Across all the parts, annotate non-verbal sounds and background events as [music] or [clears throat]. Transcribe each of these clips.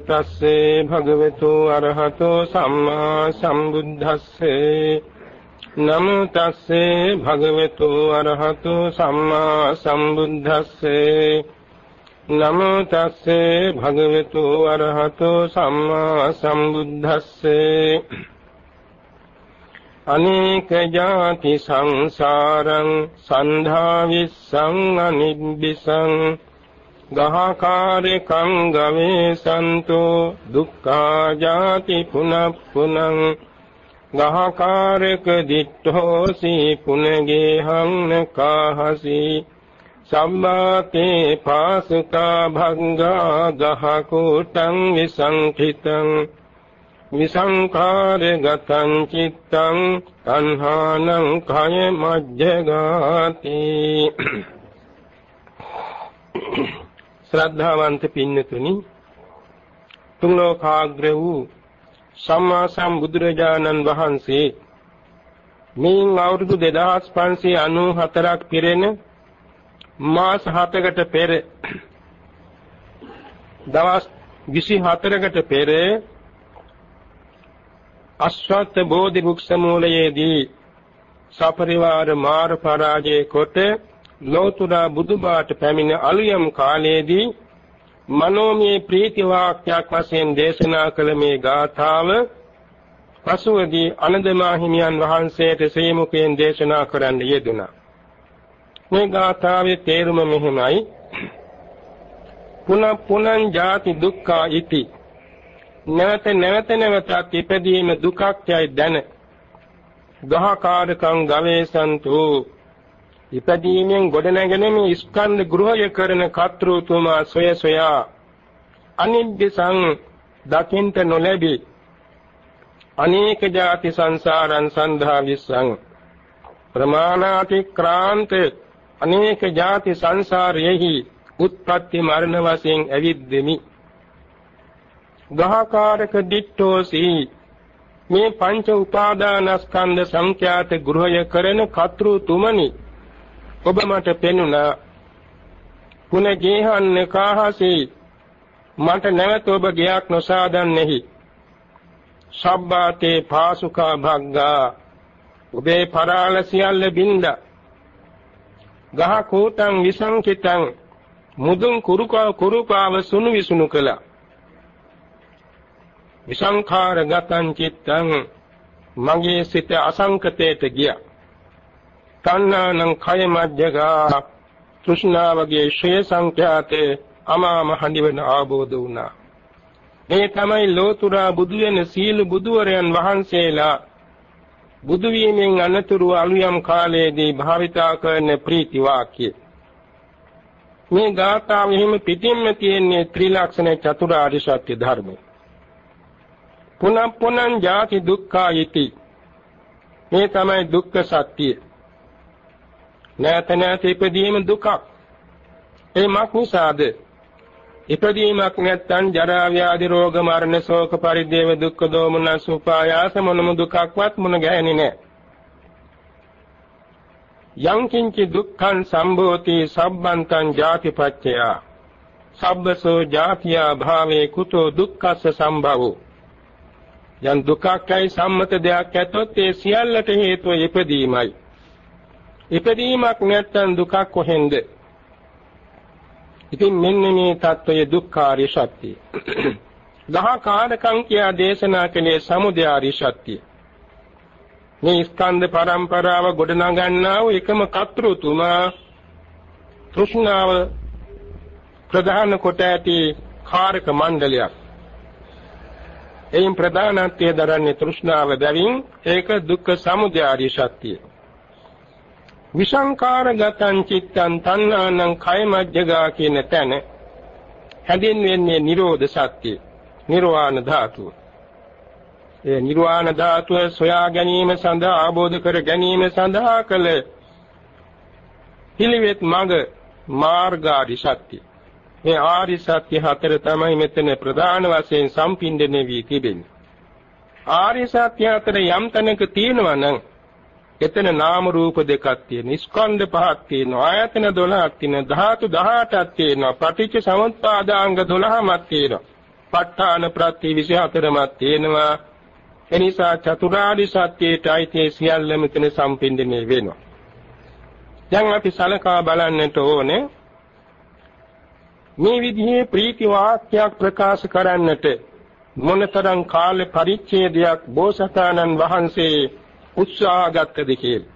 තස්සේ භගවතු අරහතෝ සම්මා සම්බුද්දස්සේ නමෝ තස්සේ භගවතු අරහතෝ සම්මා සම්බුද්දස්සේ නමෝ තස්සේ භගවතු අරහතෝ සම්මා සම්බුද්දස්සේ අනේක ජාති සංසාරං සන්ධා විස්සං අනිබ්බිසං ගහකාරකං ගවේසන්තෝ දුක්ඛා ජාති පුනප්පුනං ගහකාරක දිට්ඨෝසි පුනගේහං නකාහසි සම්මාතේ පාසුකා භංගා ගහකෝටං විසංඛිතං විසංඛාරගතං චිත්තං තණ්හානං කය මජ්ජගාති ශ්‍රද්ධාවන්ත පින්නතුනි තුන් ලෝකාග්‍ර වූ සම්මා සම්බුදුරජාණන් වහන්සේ මේ අවුරුදු 2594ක් පිරෙන මාස 7කට පෙර දවස් 24කට පෙර අශ්වත් බෝධි වෘක්ෂ මූලයේදී සපරිවාර මාර පරාජය කොට ලෝතුරා බුදුබාට පැමිණ අලුයම් කාලයේදී මනෝමය ප්‍රීති වාක්‍යයක් වශයෙන් දේශනා කළ මේ ගාථාව පසුවදී අනදමා හිමියන් වහන්සේට ශ්‍රීමුඛයෙන් දේශනා කරන්න යෙදුණා. මේ ගාථාවේ තේරුම මෙහිමයි. පුන පුනං ජාති දුක්ඛා ඉති. නැවත නැවත නැවතත් ඉපදීම දුකක් යයි දැන. ගහකාරකං ගවේසන්තු ඉපදීමෙන් ගොඩනැගෙන මේ ස්කන්ධ ගෘහය කරන කර්තෘතුමා සොය සොයා අනිබ්බසං දකින්ට නොලැබි අනේක ಜಾති සංසාරං සන්ධා විස්සං ප්‍රමාණාතික්‍රාන්ත අනේක ಜಾති සංසාරයෙහි උත්පත්ති මරණ වශයෙන් ඇවිද්දෙමි. ගහකාරක දිට්ඨෝසි මේ පංච උපාදානස්කන්ධ සංඛ්‍යාත ගෘහය කරන කර්තෘතුමනි ඔබ මට පෙනුණා. පුන ගේහන්න කාහසේ මට නැවත ඔබ ගයක් නොසාදන්නෙහි. සබ්බාතේ පාසුකා භග්ගා ඔබේ පරාල සියල්ල බින්ද. ගහ කෝටං විසංකිතං මුදුන් කුරුකා කුරුපාව සුණු විසුණු කළා. විසංඛාර ගතං චිත්තං මගේ සිත අසංකතයට ගියා. තණ්හානං කය මජ්ජගා තෘෂ්ණාවගේ ශ්‍රේ සංඛ්‍යාතේ අමාම හඬිවෙන ආબોධ වුණා. මේ තමයි ලෝතුරා බුදු වෙන සීල බුදුවරයන් වහන්සේලා බුදු වීමෙන් අනතුරු අලුයම් කාලයේදී භාවිතා කරන ප්‍රීති වාක්‍ය. මේ ගාථාව හිම පිටින්ම තියෙන්නේ ත්‍රිලක්ෂණ චතුරාර්ය සත්‍ය ධර්මය. පුනః පුනං ජාති දුක්ඛායිති. මේ තමයි දුක්ඛ සත්‍යය. නැත නැත ඉපදීම දුකක්. ඒ මක් නිසාද? ඉපදීමක් නැත්නම් ජරා ව්‍යාධි රෝග මරණ ශෝක පරිදේව දුක්ඛ දෝමනස් උපායාස මොනම දුකක්වත් මුණ ගැහෙන්නේ නැහැ. යං කිංචි දුක්ඛං සම්භෝති සබ්බන්තං ජාතිපච්චය සබ්බසෝ ජාතියා භාවේ කුතෝ දුක්ඛස්ස සම්භවෝ යම් දුකක්යි සම්මත දෙයක් ඇතොත් ඒ සියල්ලට හේතුව ඉපදීමයි ඉපදීමක් නැත්නම් දුකක් කොහෙන්ද? ඉතින් මෙන්න මේ தত্ত্বය දුක්ඛාරිය සත්‍යය. [clears throat] දහකාරකම් කියා දේශනා කලේ සමුදයාරිය සත්‍යය. මේ ස්කන්ධ පරම්පරාව ගොඩනගන්නා වූ එකම කර්තෘතුමා තෘෂ්ණාව ප්‍රධාන කොට ඇති කාරක මණ්ඩලයක්. එයින් ප්‍රධානත්වයේ දරන්නේ තෘෂ්ණාව බැවින් ඒක දුක්ඛ සමුදයාරිය සත්‍යය. විසංකාරගතං චිත්තං තණ්හානං කයමජ්ජගා කියන තැන හැඳින්වෙන්නේ නිරෝධ සත්‍ය නිර්වාණ ධාතුව. ඒ නිර්වාණ ධාතුව සොයා ගැනීම සඳහා ආબોධ කර ගැනීම සඳහා කළ පිළිවෙත් මඟ මාර්ගාරි සත්‍ය මේ ආරි සත්‍ය හතර තමයි මෙතන ප්‍රධාන වශයෙන් සම්පින්දණය වී තිබෙන්නේ. ආරි සත්‍ය හතර යම් තැනක තියෙනවා නම් එතන නාම රූප දෙකක් තියෙන ස්කන්ධ පහක් තියෙනවා. ආයතන 12ක් තියෙනවා. ධාතු 18ක් තියෙනවා. පටිච්ච සමුප්පාදාංග 12ක් තියෙනවා. ප ဋ ාණ ප්‍රත්‍ය 24ක් තියෙනවා. එනිසා චතුරාර්ය සත්‍යයට අයිති සියල්ල මෙතන සම්පින්දණය වෙනවා. දැන් අපි සලකා බලන්නට ඕනේ මේ විදිහේ ප්‍රීති වාක්‍යයක් ප්‍රකාශ කරන්නට මොනතරම් කාල පරිච්ඡේදයක් බෝසතාණන් වහන්සේ උත්සාහ ගත්තද කියලා.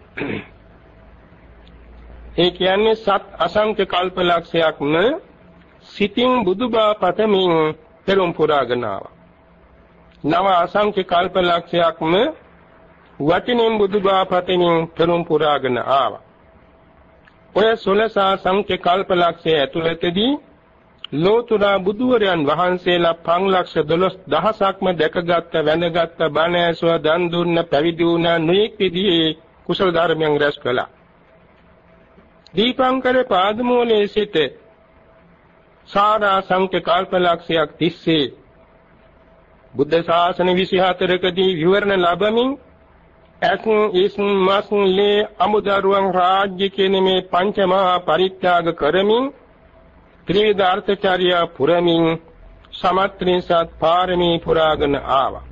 ඒ කියන්නේ සත් අසංඛ්‍ය කල්පලක්ෂයක්ම සිතින් බුදුබව පතමින් පෙරම් පුරාගෙන ආවා. නව අසංඛ්‍ය කල්පලක්ෂයක්ම වචනෙන් බුදුබව පතමින් පෙරම් පුරාගෙන ආවා. ඔය 16 සංඛ්‍ය කල්පලක්ෂය ඇතුළතදී ලෝතුරා බුදුවරයන් වහන්සේලා 512000ක්ම දැකගත්ත වැඳගත්ත බණ ඇසුව දන් දුන්න පැවිදි වුණා නොඑක් විදිහේ කුසල ධර්මයන් රැස් කළා. දීපංකර පාදමූලයේ සිට සාරා සංඛ්‍ය කල්පලක්ෂයක් තිස්සේ බුද්ධ ශාසන 24කදී විවරණ ලැබමින් ඇසුන් ඉස්න් මස්න් ලේ අමුදරුවන් රාජ්‍ය කියන මේ පංචමහා පරිත්‍යාග කරමින් ත්‍රිවිධ අර්ථචාරියා පුරමින් සමත්‍රිසත් පාරමී පුරාගෙන ආවා.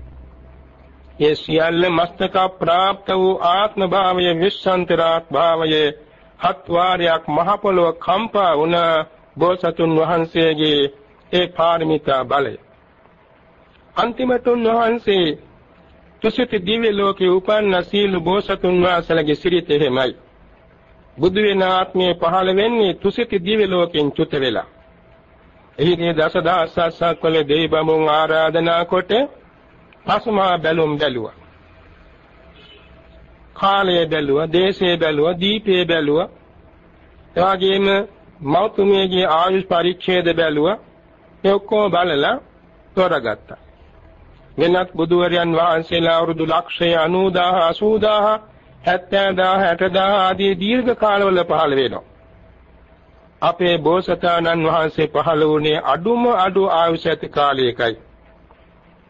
ඒ සියල්ල මස්තක ප්‍රාප්ත වූ ආත්ම භාවය විශ්සන්තරාත් භාවය හත් වාරයක් මහ පොළොව කම්පා වුණ බෝසතුන් වහන්සේගේ ඒ පාරමිතා බලය. අන්තිමතුන් වහන්සේ තුසිත දිව්‍ය ලෝකේ උපන්න සීල බෝසතුන් වහන්සේලාගේ සිරිත එහෙමයි. බුදු වෙන ආත්මයේ පහළ වෙන්නේ තුසිත දිව්‍ය ලෝකෙන් චුත වෙලා. එහිදී දසදහසක් වල දෙවිබඹුන් ආරාධනා කොට පසුමා බැලුම් බැලුවා. කාලය බැලුවා, දේශය බැලුවා, දීපේ බැලුවා. එවාගෙම මෞතුමියගේ ආයුෂ් පරිච්ඡේද බැලුවා. ඒ ඔක්කොම බලලා තෝරගත්තා. වෙනත් බුදුවරයන් වහන්සේලා අවුරුදු ලක්ෂය 90000 80000 70000 60000 ආදී දීර්ඝ කාලවල පහළ වෙනවා. අපේ බෝසතාණන් වහන්සේ පහළ වුණේ අඩුම අඩු ආයුෂ ඇති කාලයකයි.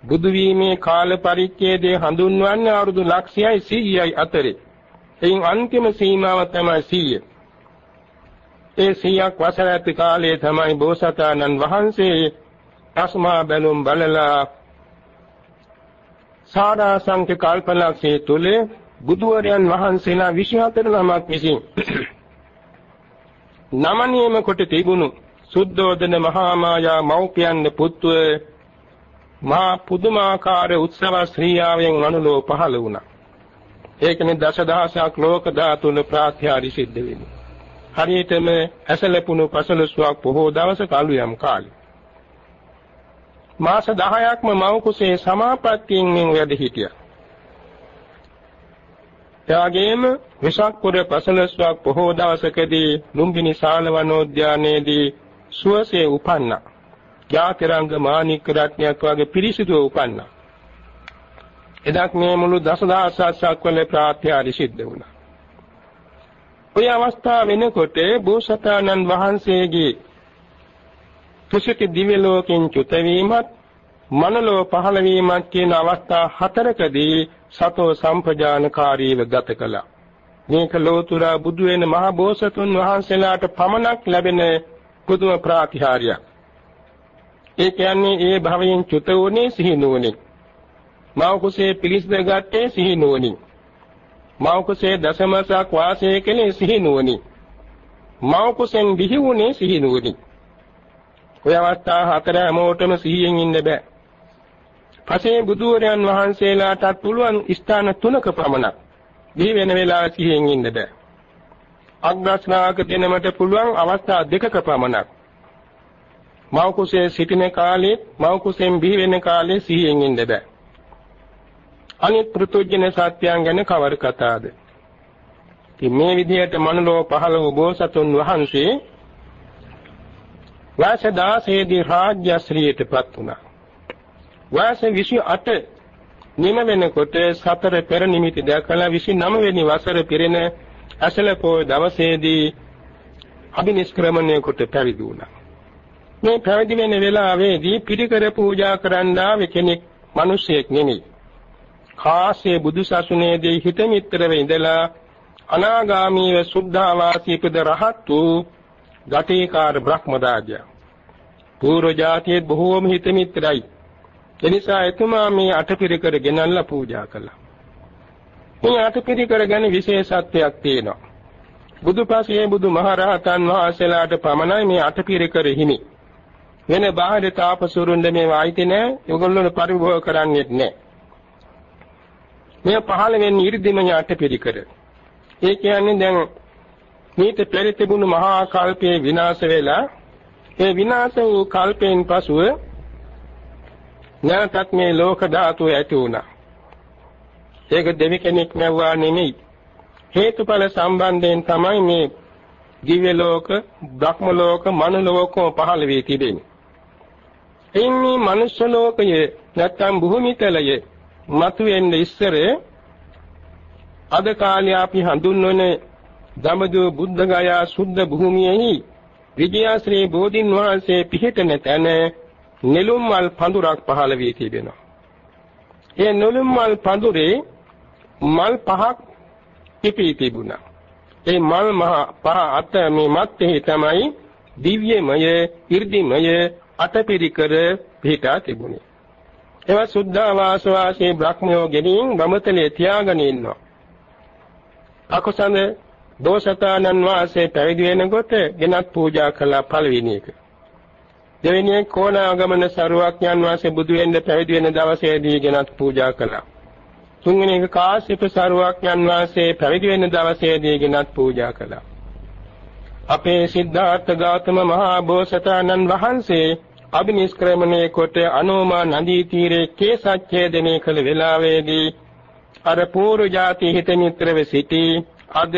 බුදු වීමේ කාල පරිච්ඡේදය හඳුන්වන්නේ අවුරුදු ලක්ෂයයි 100යි අතරේ. එයින් අන්තිම සීමාව තමයි 100. ඒ 100ක් වසර ඇති කාලයේ තමයි බෝසතාණන් වහන්සේ අස්මා බැලුම් බලලා සාරා සංඛ්‍ය කල්පලක්ෂයේ තුලේ බුදුවරයන් වහන්සේලා 24 නමක් විසින් [clears throat] නමනියම කොට තිබුණු සුද්ධෝදන මහා මායා මෞපියන් පුත්ව මා පුදුමාකාර උත්සව ශ්‍රීයාවෙන් අනුලෝ පහළ වුණා. ඒකනේ දසදහසක් ලෝක ධාතුන ප්‍රාත්‍යාරි සිද්ධ වෙන්නේ. හරියටම ඇසලපුණු පසළොස්වක් බොහෝ දවසක අලුයම් කාලේ. මාස 10ක්ම මව් කුසේ සමාපත්තියෙන් මෙන් වැඩ හිටියා. එවාගෙම වෙසක් පුර පසළොස්වක් බොහෝ දවසකදී ලුම්බිනි ශාල වනෝද්‍යානයේදී සුවසේ උපන්නා. ඥාතිරංග මාණික රත්නයක් වගේ පිරිසිදුව උපන්නා. එදක් මේ මුළු දසදහසක් වල ප්‍රාත්‍යාරි සිද්ධ වුණා. ඔය අවස්ථාව වෙනකොට බෝසතාණන් වහන්සේගේ තුසිත දිව්‍ය ලෝකෙන් චුත වීමත් මනලෝ පහළ වීමත් කියන අවස්ථා හතරකදී සතෝ සම්පජානකාරීව ගත කළා. මේක ලෝතුරා බුදු වෙන මහ බෝසතුන් වහන්සේලාට පමණක් ලැබෙන පුදුම ප්‍රාතිහාර්යයක්. ඒ කියන්නේ ඒ භවයෙන් චුත වුණේ සිහිනුවණින්. මව කුසේ පිළිස්ද ගත්තේ සිහිනුවණින්. මව කුසේ දසමසක් වාසය කළේ සිහිනුවණින්. මව කුසෙන් බිහි වුණේ සිහිනුවණින්. ඔය අවස්ථා හතර හැමෝටම සිහියෙන් ඉන්න බෑ. පසේ බුදුරයන් වහන්සේලාටත් පුළුවන් ස්ථාන තුනක පමණක් දී වෙන වෙලාව සිහියෙන් ඉන්න බෑ. අග්‍රශ්‍රාවක දෙනමට පුළුවන් අවස්ථා දෙකක පමණක්. මව් කුසේ සිටින කාලේ මව් කුසෙන් බිහි වෙන කාලේ සිහියෙන් ඉන්න බෑ. අනිත් පෘතුජන සත්‍යයන් ගැන කවර කතාවද? ඉතින් මේ විදිහට මනලෝ පහළ වූ බෝසතුන් වහන්සේ වයස 16 දී රාජ්‍යශ්‍රීයටපත් වුණා. වයස 28 නිම වෙනකොට සතර පෙර නිමිති දැකලා 29 වෙනි වසර පිරෙන ඇසල පොය දවසේදී අභිනිෂ්ක්‍රමණය කොට පැවිදි වුණා. මේ පැවිදි වෙන වෙලාවේදී පිළිකර පූජා කරන්න ආවේ කෙනෙක් මිනිසෙක් නෙමෙයි. කාශ්‍යප බුදුසසුනේදී හිත මිත්‍රව ඉඳලා අනාගාමීව සුද්ධාවාසී පද රහත් වූ ගටේකාර බ්‍රහ්මරාජයා. පූර්ව જાතියේ බොහෝම හිත මිත්‍රයි. එනිසා එතුමා මේ අටපිරිකර ගෙනල්ලා පූජා කළා. මේ අටපිරිකර ගැන විශේෂත්වයක් තියෙනවා. බුදුපසේ බුදුමහරහතන් වහන්සේලාට පමණයි මේ අටපිරිකර හිමි. වෙන බාහිර තාපසුරුන්ද මේවා අයිති නැහැ. ඒගොල්ලෝ පරිභෝග කරන්නේත් නැහැ. මේ පහළ වෙන්නේ 이르දිමය අටපිරිකර. ඒ කියන්නේ දැන් මේත පෙර තිබුණු මහා කල්පයේ විනාශ වෙලා ඒ විනාශ වූ කල්පයෙන් පසුව නැවතත් මේ ලෝක ධාතුව ඇති වුණා. ඒක දෙවි කෙනෙක් නැවුවා නෙමෙයි. හේතුඵල සම්බන්ධයෙන් තමයි මේ දිව්‍ය ලෝක, බ්‍රහ්ම ලෝක, මනුෂ්‍ය ලෝකෝ පහළ වී තිබෙන්නේ. එයින් මේ මනුෂ්‍ය ලෝකයේ නැත්තම් භූමිතලයේ මතුවෙන්න ඉස්සර අද කාලේ අපි හඳුන්වන දමදු බුද්ධගයා සුද්ධ භූමියෙහි විජයාශ්‍රී බෝධින් වහන්සේ පිහිටන තැන නෙළුම් මල් පඳුරක් පහළ වී තිබෙනවා. ඒ නෙළුම් මල් පඳුරේ මල් පහක් පිපී තිබුණා. ඒ මල් මහ පහ අත මේ මැත්තේ තමයි දිව්‍යමය, 이르දිමය අටපිරිකර පිහිටා තිබුණේ. ඒවා සුද්ධාවාස වාසී බ්‍රහ්මයෝ ගෙනින් බමතලේ තියාගෙන ඉන්නවා. අකුසඳ දෝසතානන් වාසේ පැවිදි වෙනකොට ගෙනත් පූජා කළා පළවෙනි එක. දෙවෙනි එක කොණාගමන සරුවක්ඥන් වාසේ බුදු වෙන්න පැවිදි වෙන දවසේදී ගෙනත් පූජා කළා. තුන්වෙනි එක කාශ්‍යප සරුවක්ඥන් වාසේ පැවිදි වෙන දවසේදී ගෙනත් පූජා කළා. අපේ සිද්ධාර්ථ ගෞතම මහා බෝසතාණන් වහන්සේ අභිනිෂ්ක්‍රමණය කොට අනෝමා නදී තීරයේ කේසච්ඡේදනය කළ වෙලාවේදී අර පූර්ව જાති හිත මිත්‍රව සිටි අද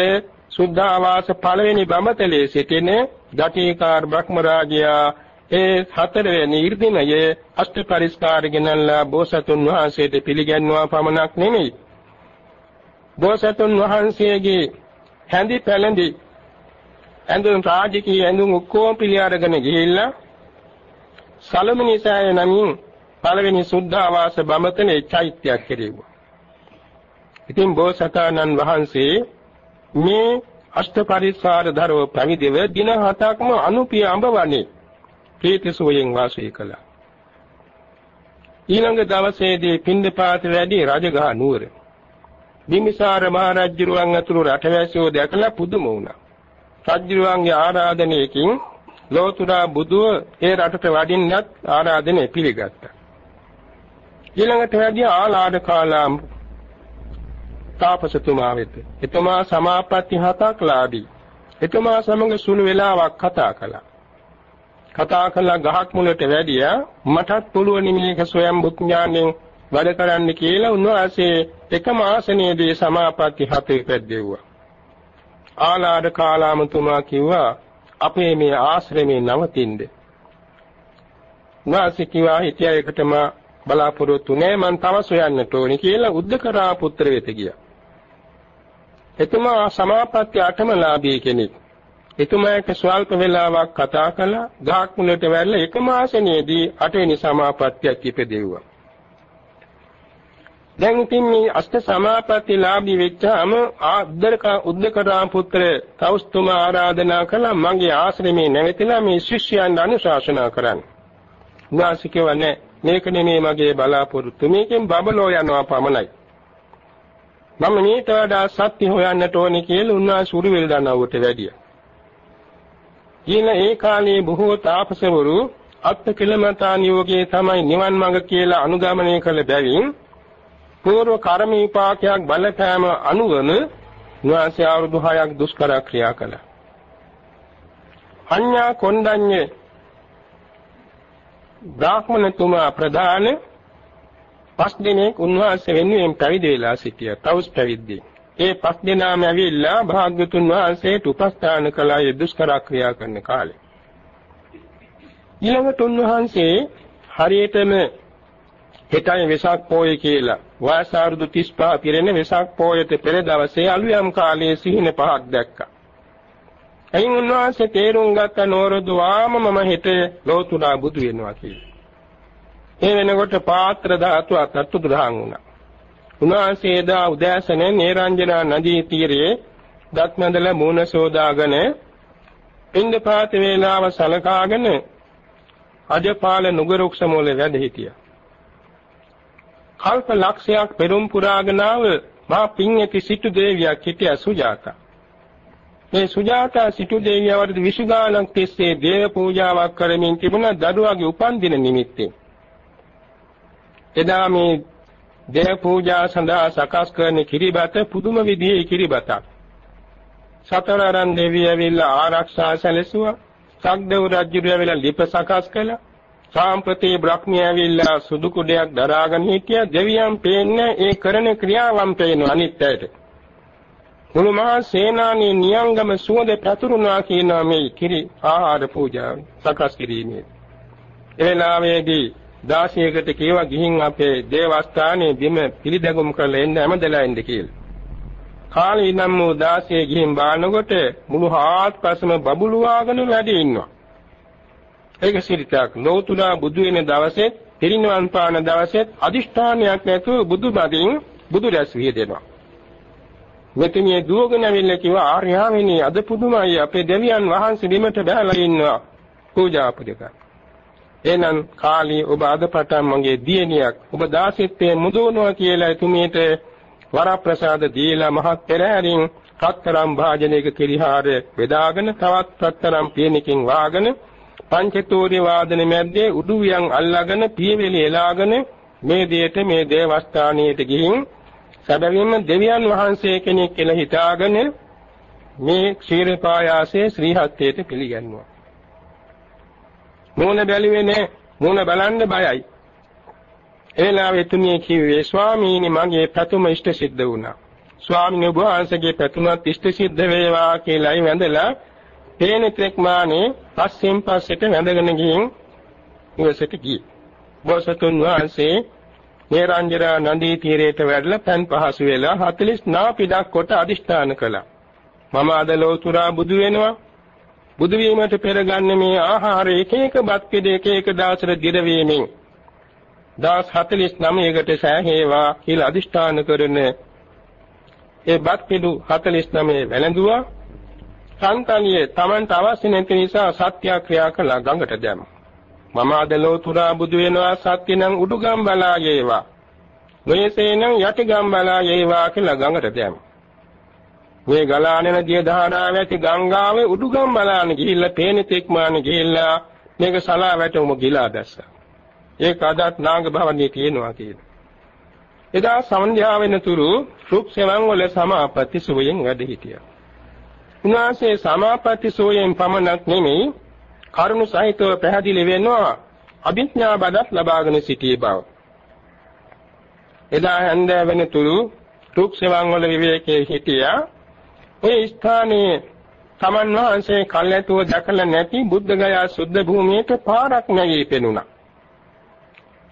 සුද්ධාවාස පළවෙනි බඹතලයේ සිටින දටිකාර බ්‍රහ්ම රාජයා ඒ හතරවෙනි 이르දිනයේ අෂ්ට පරිස්කාර ගෙනල්ලා බෝසතුන් වහන්සේට පිළිගන්නවා පමණක් නෙමෙයි බෝසතුන් වහන්සේගේ හැඳි පැලඳි ඇඳුම් රාජකීය ඇඳුම් ඔක්කොම පිළි අරගෙන ගිහිල්ලා සලමිනිසෑය නමින් පළවෙනි සුද්ධාවාස බඹතලේ චෛත්‍යයක් කෙරෙව්වා. ඉතින් බෝසතාණන් වහන්සේ මේ අෂ්ට පරිසාර ධරව පැවිදිව දින හතක්ම අනුපිය අඹවන්නේ ප්‍රීතිසෝයෙන් වාසය කළා. ඊළඟ දවසේදී පින්දපාත වැඩි රජගහ නුවර. බිම්බිසාර මහ රජුරුවන් අතුරු රටවැසියෝ දැකලා පුදුම වුණා. රජුරුවන්ගේ ආරාධනයකින් ලෝතුරා බුදුව ඒ රටට වඩින්නත් ආරාධනය පිළිගත්තා. ඊළඟට වැඩි ආලාද කාලාම් තාපසතුමා වෙත. එතුමා සමාපatti හතක් ලාභී. එතුමා සමග සුළු වේලාවක් කතා කළා. කතා කළා ගහක් මුලට වැඩියා මටත් පුළුවන් මේක ස්වයං බුඥාණයෙන් වැඩ කරන්න කියලා උන්වහන්සේ එකම ආසනයේදී සමාපatti හතේ පැද්දෙව්වා. ආලාද කාලාමතුමා කිව්වා අපේ මේ ආශ්‍රමේ නවතින්න. උන්වහන්සේ කිව්වා හිතයකටම බලාපොරොත්තු නෑ මං තව සොයන්නට ඕනි කියලා උද්දකරා පුත්‍ර වෙත ගියා. එතුමා සමාපatti අටමලාභී කෙනෙක්. එතුමාට ස්වල්ප වේලාවක් කතා කළා ගහක් මුලට වැල්ල එකම ආසනයේදී අටවෙනි සමාපත්තියක් ඉපදෙව්වා. දැන් ඉතින් මේ අෂ්ට සමාපatti ලාභී වෙච්චාම ආද්දරක උද්දකරාම පුත්‍ර තවුස්තුමා ආරාධනා කළා මගේ ආශ්‍රමේ නැවතිලා මේ ශිෂ්‍යයන් අනුශාසනා කරන්න. උන්වහන්සේ මේක නෙමේ මගේ බලාපොරොත්තු මේකෙන් බබලෝ යනවා පමණයි. මම මේට වඩා සත්‍ය හොයන්නට ඕනේ කියලා උන්වහන්සේ උරුවෙල් දනවුවට වැඩියා. ඊළ ඒ කාලේ බොහෝ තාපසවරු අත්ති කිලමතා නියෝගයේ තමයි නිවන් මඟ කියලා අනුගමනය කළ බැවින් පූර්ව කර්ම විපාකයක් බලපෑම අනුවම උන්වහන්සේ අවුරුදු 6ක් දුෂ්කර ක්‍රියා කළා. අඤ්ඤා කොණ්ඩඤ්ඤේ බ්‍රාහ්මණතුමා ප්‍රධාන පස් දිනක් උන්වහන්සේ වෙනුවෙන් පැවිදි වෙලා සිටියා. තවුස් පැවිද්දේ. ඒ පස් දෙනාම ඇවිල්ලා භාග්‍යතුන් වහන්සේට උපස්ථාන කළා ඒ දුෂ්කර ක්‍රියා කරන කාලේ. ඊළඟට උන්වහන්සේ හරියටම හෙටයි වෙසක් පෝය කියලා වයස අවුරුදු 35 පිරෙන වෙසක් පෝයට පෙර දවසේ අලුයම් කාලයේ සිහින පහක් දැක්කා. එයින් උන්වහන්සේ තේරුම් ගත්ත නෝරදු වාම මම හෙට ලෝතුරා බුදු වෙනවා කියලා. ඒ වෙනකොට පාත්‍ර ධාතු අත්තු ග්‍රහණ වුණා. උන්වහන්සේ දා උදෑසනේ නේරංජනා නදී තීරයේ දත්මඳල මූණ සෝදාගෙන පින්දපාත වේලාව සලකාගෙන අජපාල නුගරුක්ෂ මූලේ වැඩ හිටියා. කල්ප ලක්ෂයක් පෙරම් පුරාගෙන ආව මා පින් ඇති සිටු දේවියක් හිටියා සුජාතා. මේ සුජාතා සිටු දේවිය වරද විසුගානක් තිස්සේ දේව පූජාවක් කරමින් තිබුණ දරුවාගේ උපන්දින නිමිත්තෙන්. එදා මේ දේව පූජා සඳහා සකස් කරන කිරිබත පුදුම විදිහේ කිරිබතක්. සතරරන් දෙවිය ඇවිල්ලා ආරක්ෂා සැලසුවා. සක්දෙව් රජුගේ ඇවිල්ලා ලිප සකස් කළා. සාම්ප්‍රතේ බ්‍රහ්මිය ඇවිල්ලා සුදු කුඩයක් දරාගෙන හිටියා. දෙවියන් පේන්නේ ඒ කරන ක්‍රියාවන් පේන අනිත් ඇයට. මුළු මහා සේනානී නියංගම සුවඳ පැතුරුණා කියනවා මේ කිරි ආහාර පූජාව සකස් කිරීමේ. එලාවේදී දාසියකට කීවා ගිහින් අපේ දේවස්ථානයේ බිම පිළිදැගුම් කරලා එන්න හැමදලා එන්න කියලා. කාලේ නම් වූ දාසිය ගිහින් බානකොට මුළු හාත්පසම බබළුවාගෙන වැඩ ඉන්නවා. ඒක සිරිතක් ලෝතුරා බුදු වෙන දවසේ පිරිනිවන් පාන දවසෙත් අදිෂ්ඨානයක් නැතුව බුදු බදින් බුදු රැස් විහෙදෙනවා. මෙතනිය දුවගෙන ඇවිල්ලා කිව්වා ආර්යාවෙනි අද පුදුමයි අපේ දෙවියන් වහන්සේ බිමට බහලා ඉන්නවා පූජා පුදක. එහෙනම් කාලී ඔබ අද පටන් මගේ දියණියක් ඔබ දාසිත්වයේ මුදවනවා කියලා එතුමියට වරප්‍රසාද දීලා මහත් පෙරහැරින් රත්තරම් භාජනයක කිරිහාර බෙදාගෙන තවත් රත්තරම් පියනකින් වාගෙන පංචතෝරිය වාදන මැද්දේ උඩුවියන් අල්ලාගෙන පියවෙලි එලාගෙන මේ දෙයට මේ දේවස්ථානයට ගිහින් සැබවින්ම දෙවියන් වහන්සේ කෙනෙක් කියලා හිතාගෙන මේ ක්ෂීරපායාසයේ ශ්‍රී හත්යේට පිළිගන්නවා. මූණ බැලුවේ නෑ මූණ බලන්න බයයි. එලාවේ තුමිය කිව්වේ ස්වාමීනි මගේ පැතුම ඉෂ්ට සිද්ධ වුණා. ස්වාමීන් වහන්සේගේ පැතුමත් ඉෂ්ට සිද්ධ වේවා කියලායි වැඳලා තේනෙතෙක් මානේ පස්සෙන් පස්සට වැඳගෙන ගිහින් ඉවසට ගියේ. බෝසතුන් වහන්සේ නේරංජරා නදී තීරයට වැඩලා පන් පහසු වෙලා 40 නා පිටක් කොට අදිෂ්ඨාන කළා. මම අද ලෝතුරා බුදු වෙනවා. බුදු වීමට පෙරගන්නේ මේ ආහාර එක එක බත් පිළ එක එක දාසර දිරවීමෙන් දවස් 49කට සෑහේවා කියලා අදිෂ්ඨාන කරන ඒ බත් පිළු 49 වැළඳුවා සංතනියේ Tamanට අවශ්‍ය නැති නිසා සත්‍යක්‍රියා කළා ගඟට දැම්මා. මම අද ලෝතුරා බුදු වෙනවා සත්‍ය නම් උඩුගම් බලා යේවා. නොයසේ නම් යටිගම් බලා යේවා කියලා ගඟට දැම්මා. මේ ගලානෙන දිය දහනාව ඇති ගංගාවේ උඩුගම් බලාන ගිහිල්ලා පේන තෙක්මාන ගිහිල්ලා මේක සලා වැටුම ගිලා දැස්සා. ඒක අදත් නාග භවණියේ තියෙනවා කියන. එදා සන්ධ්‍යාව වෙනතුරු රුක් සෙවන් වල සමාපatti සෝයෙන් වැඩ හිටියා. උන්වහන්සේ සමාපatti සෝයෙන් පමණක් නෙමෙයි කරුණ සහිතව පැහැදිලි වෙනවා අභිඥා බදක් ලබාගෙන සිටී බව. එදා හැන්දෑ වෙනතුරු රුක් සෙවන් වල විවේකයේ හිටියා. ඔය ස්ථානයේ තමන් වහන්සේ කල්ැතුව දැකලා නැති බුද්ධගයා සුද්ධ භූමියට පාරක් නැගී පෙනුණා.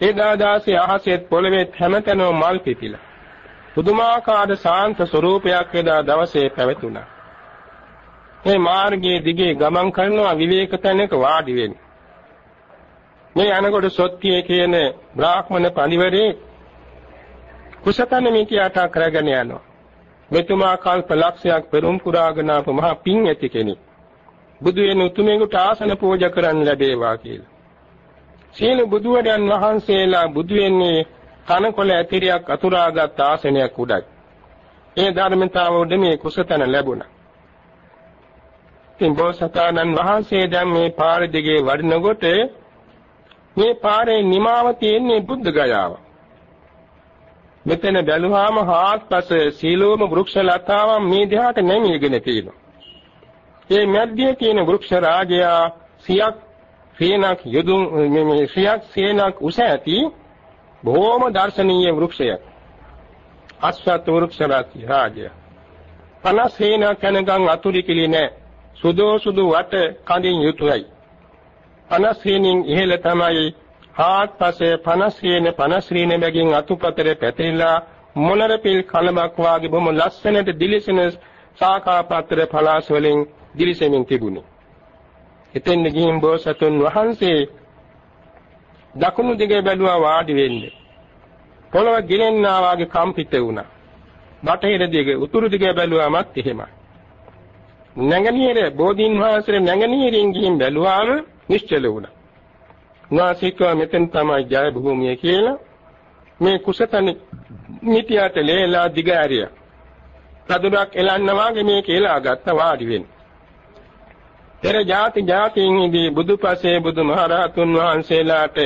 එදා දාසේ අහසෙත් පොළවේ හැමතැනම මල් පිපිලා. පුදුමාකාර ශාන්ත ස්වરૂපයක් එදා දවසේ පැවතුණා. මේ මාර්ගයේ දිගේ ගමන් කරනවා විවේක තැනක වාඩි වෙන්න. මේ යනකොට සොත්තියේ කියන බ්‍රාහ්මණ පරිවරේ කුසතන මිකියට කරගෙන යනවා. මෙතුමා කල්ප ලක්ෂයක් පෙරම් පුරාගෙන ආපු මහා පින් ඇති කෙනෙක්. බුදු වෙන උතුමෙකුට ආසන පූජා කරන්න ලැබේවා කියලා. සියලු බුදුවරයන් වහන්සේලා බුදු වෙන්නේ කනකොළ ඇතිරියක් අතුරාගත් ආසනයක් උඩයි. ඒ ධර්මතාව උඩ මේ කුසතන ලැබුණා. ඉතින් බෝසතාණන් වහන්සේ දැන් මේ පාර දිගේ වඩිනකොට මේ පාරේ නිමාව තියෙන්නේ බුද්ධ ගයාව. මෙතන බැලුවාම හාත්පස සීලෝම වෘක්ෂ ලතාවන් මේ දෙහාට නැමීගෙන තියෙනවා. මේ මැද්දේ තියෙන වෘක්ෂ රාජයා සියක් සේනක් යදුන් මේ සියක් සේනක් උස ඇති බොහොම දර්ශනීය වෘක්ෂයක්. අශ්වත් වෘක්ෂ රාජ්‍ය. 50 හේන කනගම් අතුරු කිලි නැහැ. සුදෝ සුදු වට කඳින් යුතුයයි. 50 හේනින් ඉහළ තමයි ආත්පසේ 50 හේන 50 හේන බැගින් අතුපතර පැතිරිලා මොනර පිල් කලබක් වාගේ බොහොම ලස්සනට දිලිසෙන සාකාපත්‍ර පලාස් වලින් දිලිසෙමින් තිබුණේ. එතෙන් ගිහින් බෝසතුන් වහන්සේ දකුණු දිගේ බැලුවා වාඩි වෙන්නේ. පොළව ගිලෙන්නා වාගේ කම්පිත වුණා. බටහිර දිගේ උතුරු දිගේ බැලුවාමත් එහෙමයි. නැගණියර බෝධීන් වහන්සේ නැගණියරින් ගිහින් බැලුවාම නිශ්චල වුණා. නාසිකව මෙතෙන් තමයි ජය භූමිය කියලා මේ කුසතන මිටියට ලේලා දිගාරිය. සතුරක් එලන්න වාගේ මේ කියලා ගත්ත වාඩි වෙන්න. පෙර ಜಾති ಜಾතියින්දී බුදුපසේ බුදුමහරහතුන් වහන්සේලාට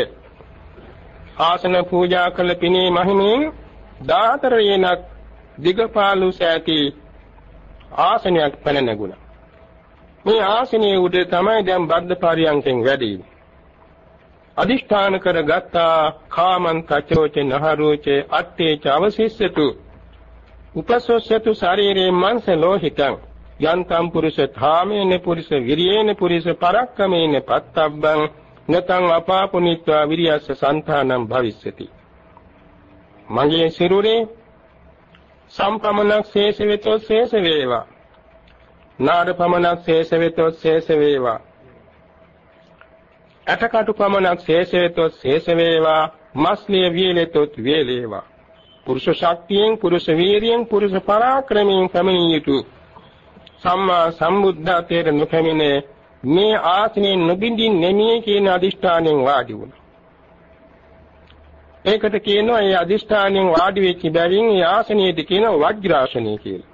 ආසන පූජා කළ පිනේ මහිමින් 14 වෙනක් දිගපාලු සෑති ආසනයක් පැන නැගුණා. මේ ආසනයේ උඩ තමයි දැන් බද්ද පරියන්කෙන් වැඩි. අදිෂ්ඨාන කරගත්තා. කාමං තචෝච නහරෝච අත්තේච අවසිස්සතු උපසොස්සතු ශරීරේ මංස ලෝහිතං. යන්තම් පුරුෂ ධාමේන පුරුෂ විරියේන පුරුෂ පරක්කමේන පත්තබ්බං. නතං අපාපුනිත්වා විරියස්ස సంతානම් භවිස්සති මගේ සිරුරේ සම්පමනක් ශේෂ වෙතොත් ශේෂ වේවා. නාඩ පමණක් ශේෂ වෙතොත් ශේෂ වේවා. ඇටකටු පමණක් ශේෂ වෙතොත් ශේෂ වේවා මස්ලිය වියලෙතොත් වේලේවා පුරුෂ ශක්තියෙන් පුරුෂ වීරියෙන් පුරුෂ පරාක්‍රමයෙන් පැමිණිය යුතු සම්මා සම්බුද්ධත්වයට නොපැමිණ මේ ආසනේ නොබින්දින් නෙමී කියන අදිෂ්ඨානයෙන් වාඩි වුණා. ඒකට කියනවා ඒ අදිෂ්ඨානයෙන් වාඩි වෙච්ච බැවින් ඒ ආසනයේදී කියන වජ්‍රාසනය කියලා.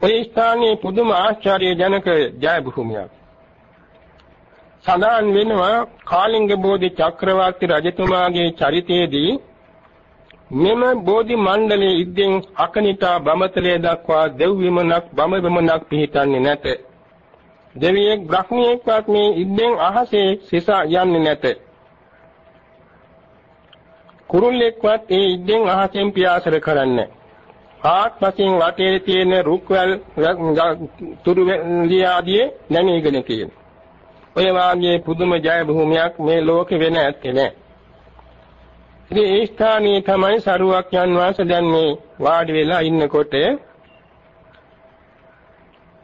ඔය ස්ථානයේ පුදුම ආශ්චර්ය ජනක ජය භූමියක්. සඳහන් වෙනවා කාලිංග බෝධි චක්‍රවර්ති රජතුමාගේ චරිතයේදී මෙම බෝධි මණ්ඩලයේ ඉද්දෙන් අකනිතා බමතලයේ දක්වා දෙව් විමනක් බම විමනක් පිහිටන්නේ නැත. දෙවියෙක් බ්‍රහ්මියෙක්වත් මේ ඉද්දෙන් අහසේ සිසා යන්නේ නැත. කුරුල්ලෙක්වත් ඒ ඉද්දෙන් අහසෙන් පියාසර කරන්නේ ආත්මයෙන් වටේ තියෙන රුක්වැල් තුරු ආදී නැමීගෙන තියෙන. ඔය වාගේ පුදුම ජය භූමියක් මේ ලෝකෙ වෙන ඇත්තේ නැහැ. ඉතින් ඒ ස්ථානයේ තමයි සරුවක් යන් වාස දැන් මේ වාඩි වෙලා ඉන්නකොට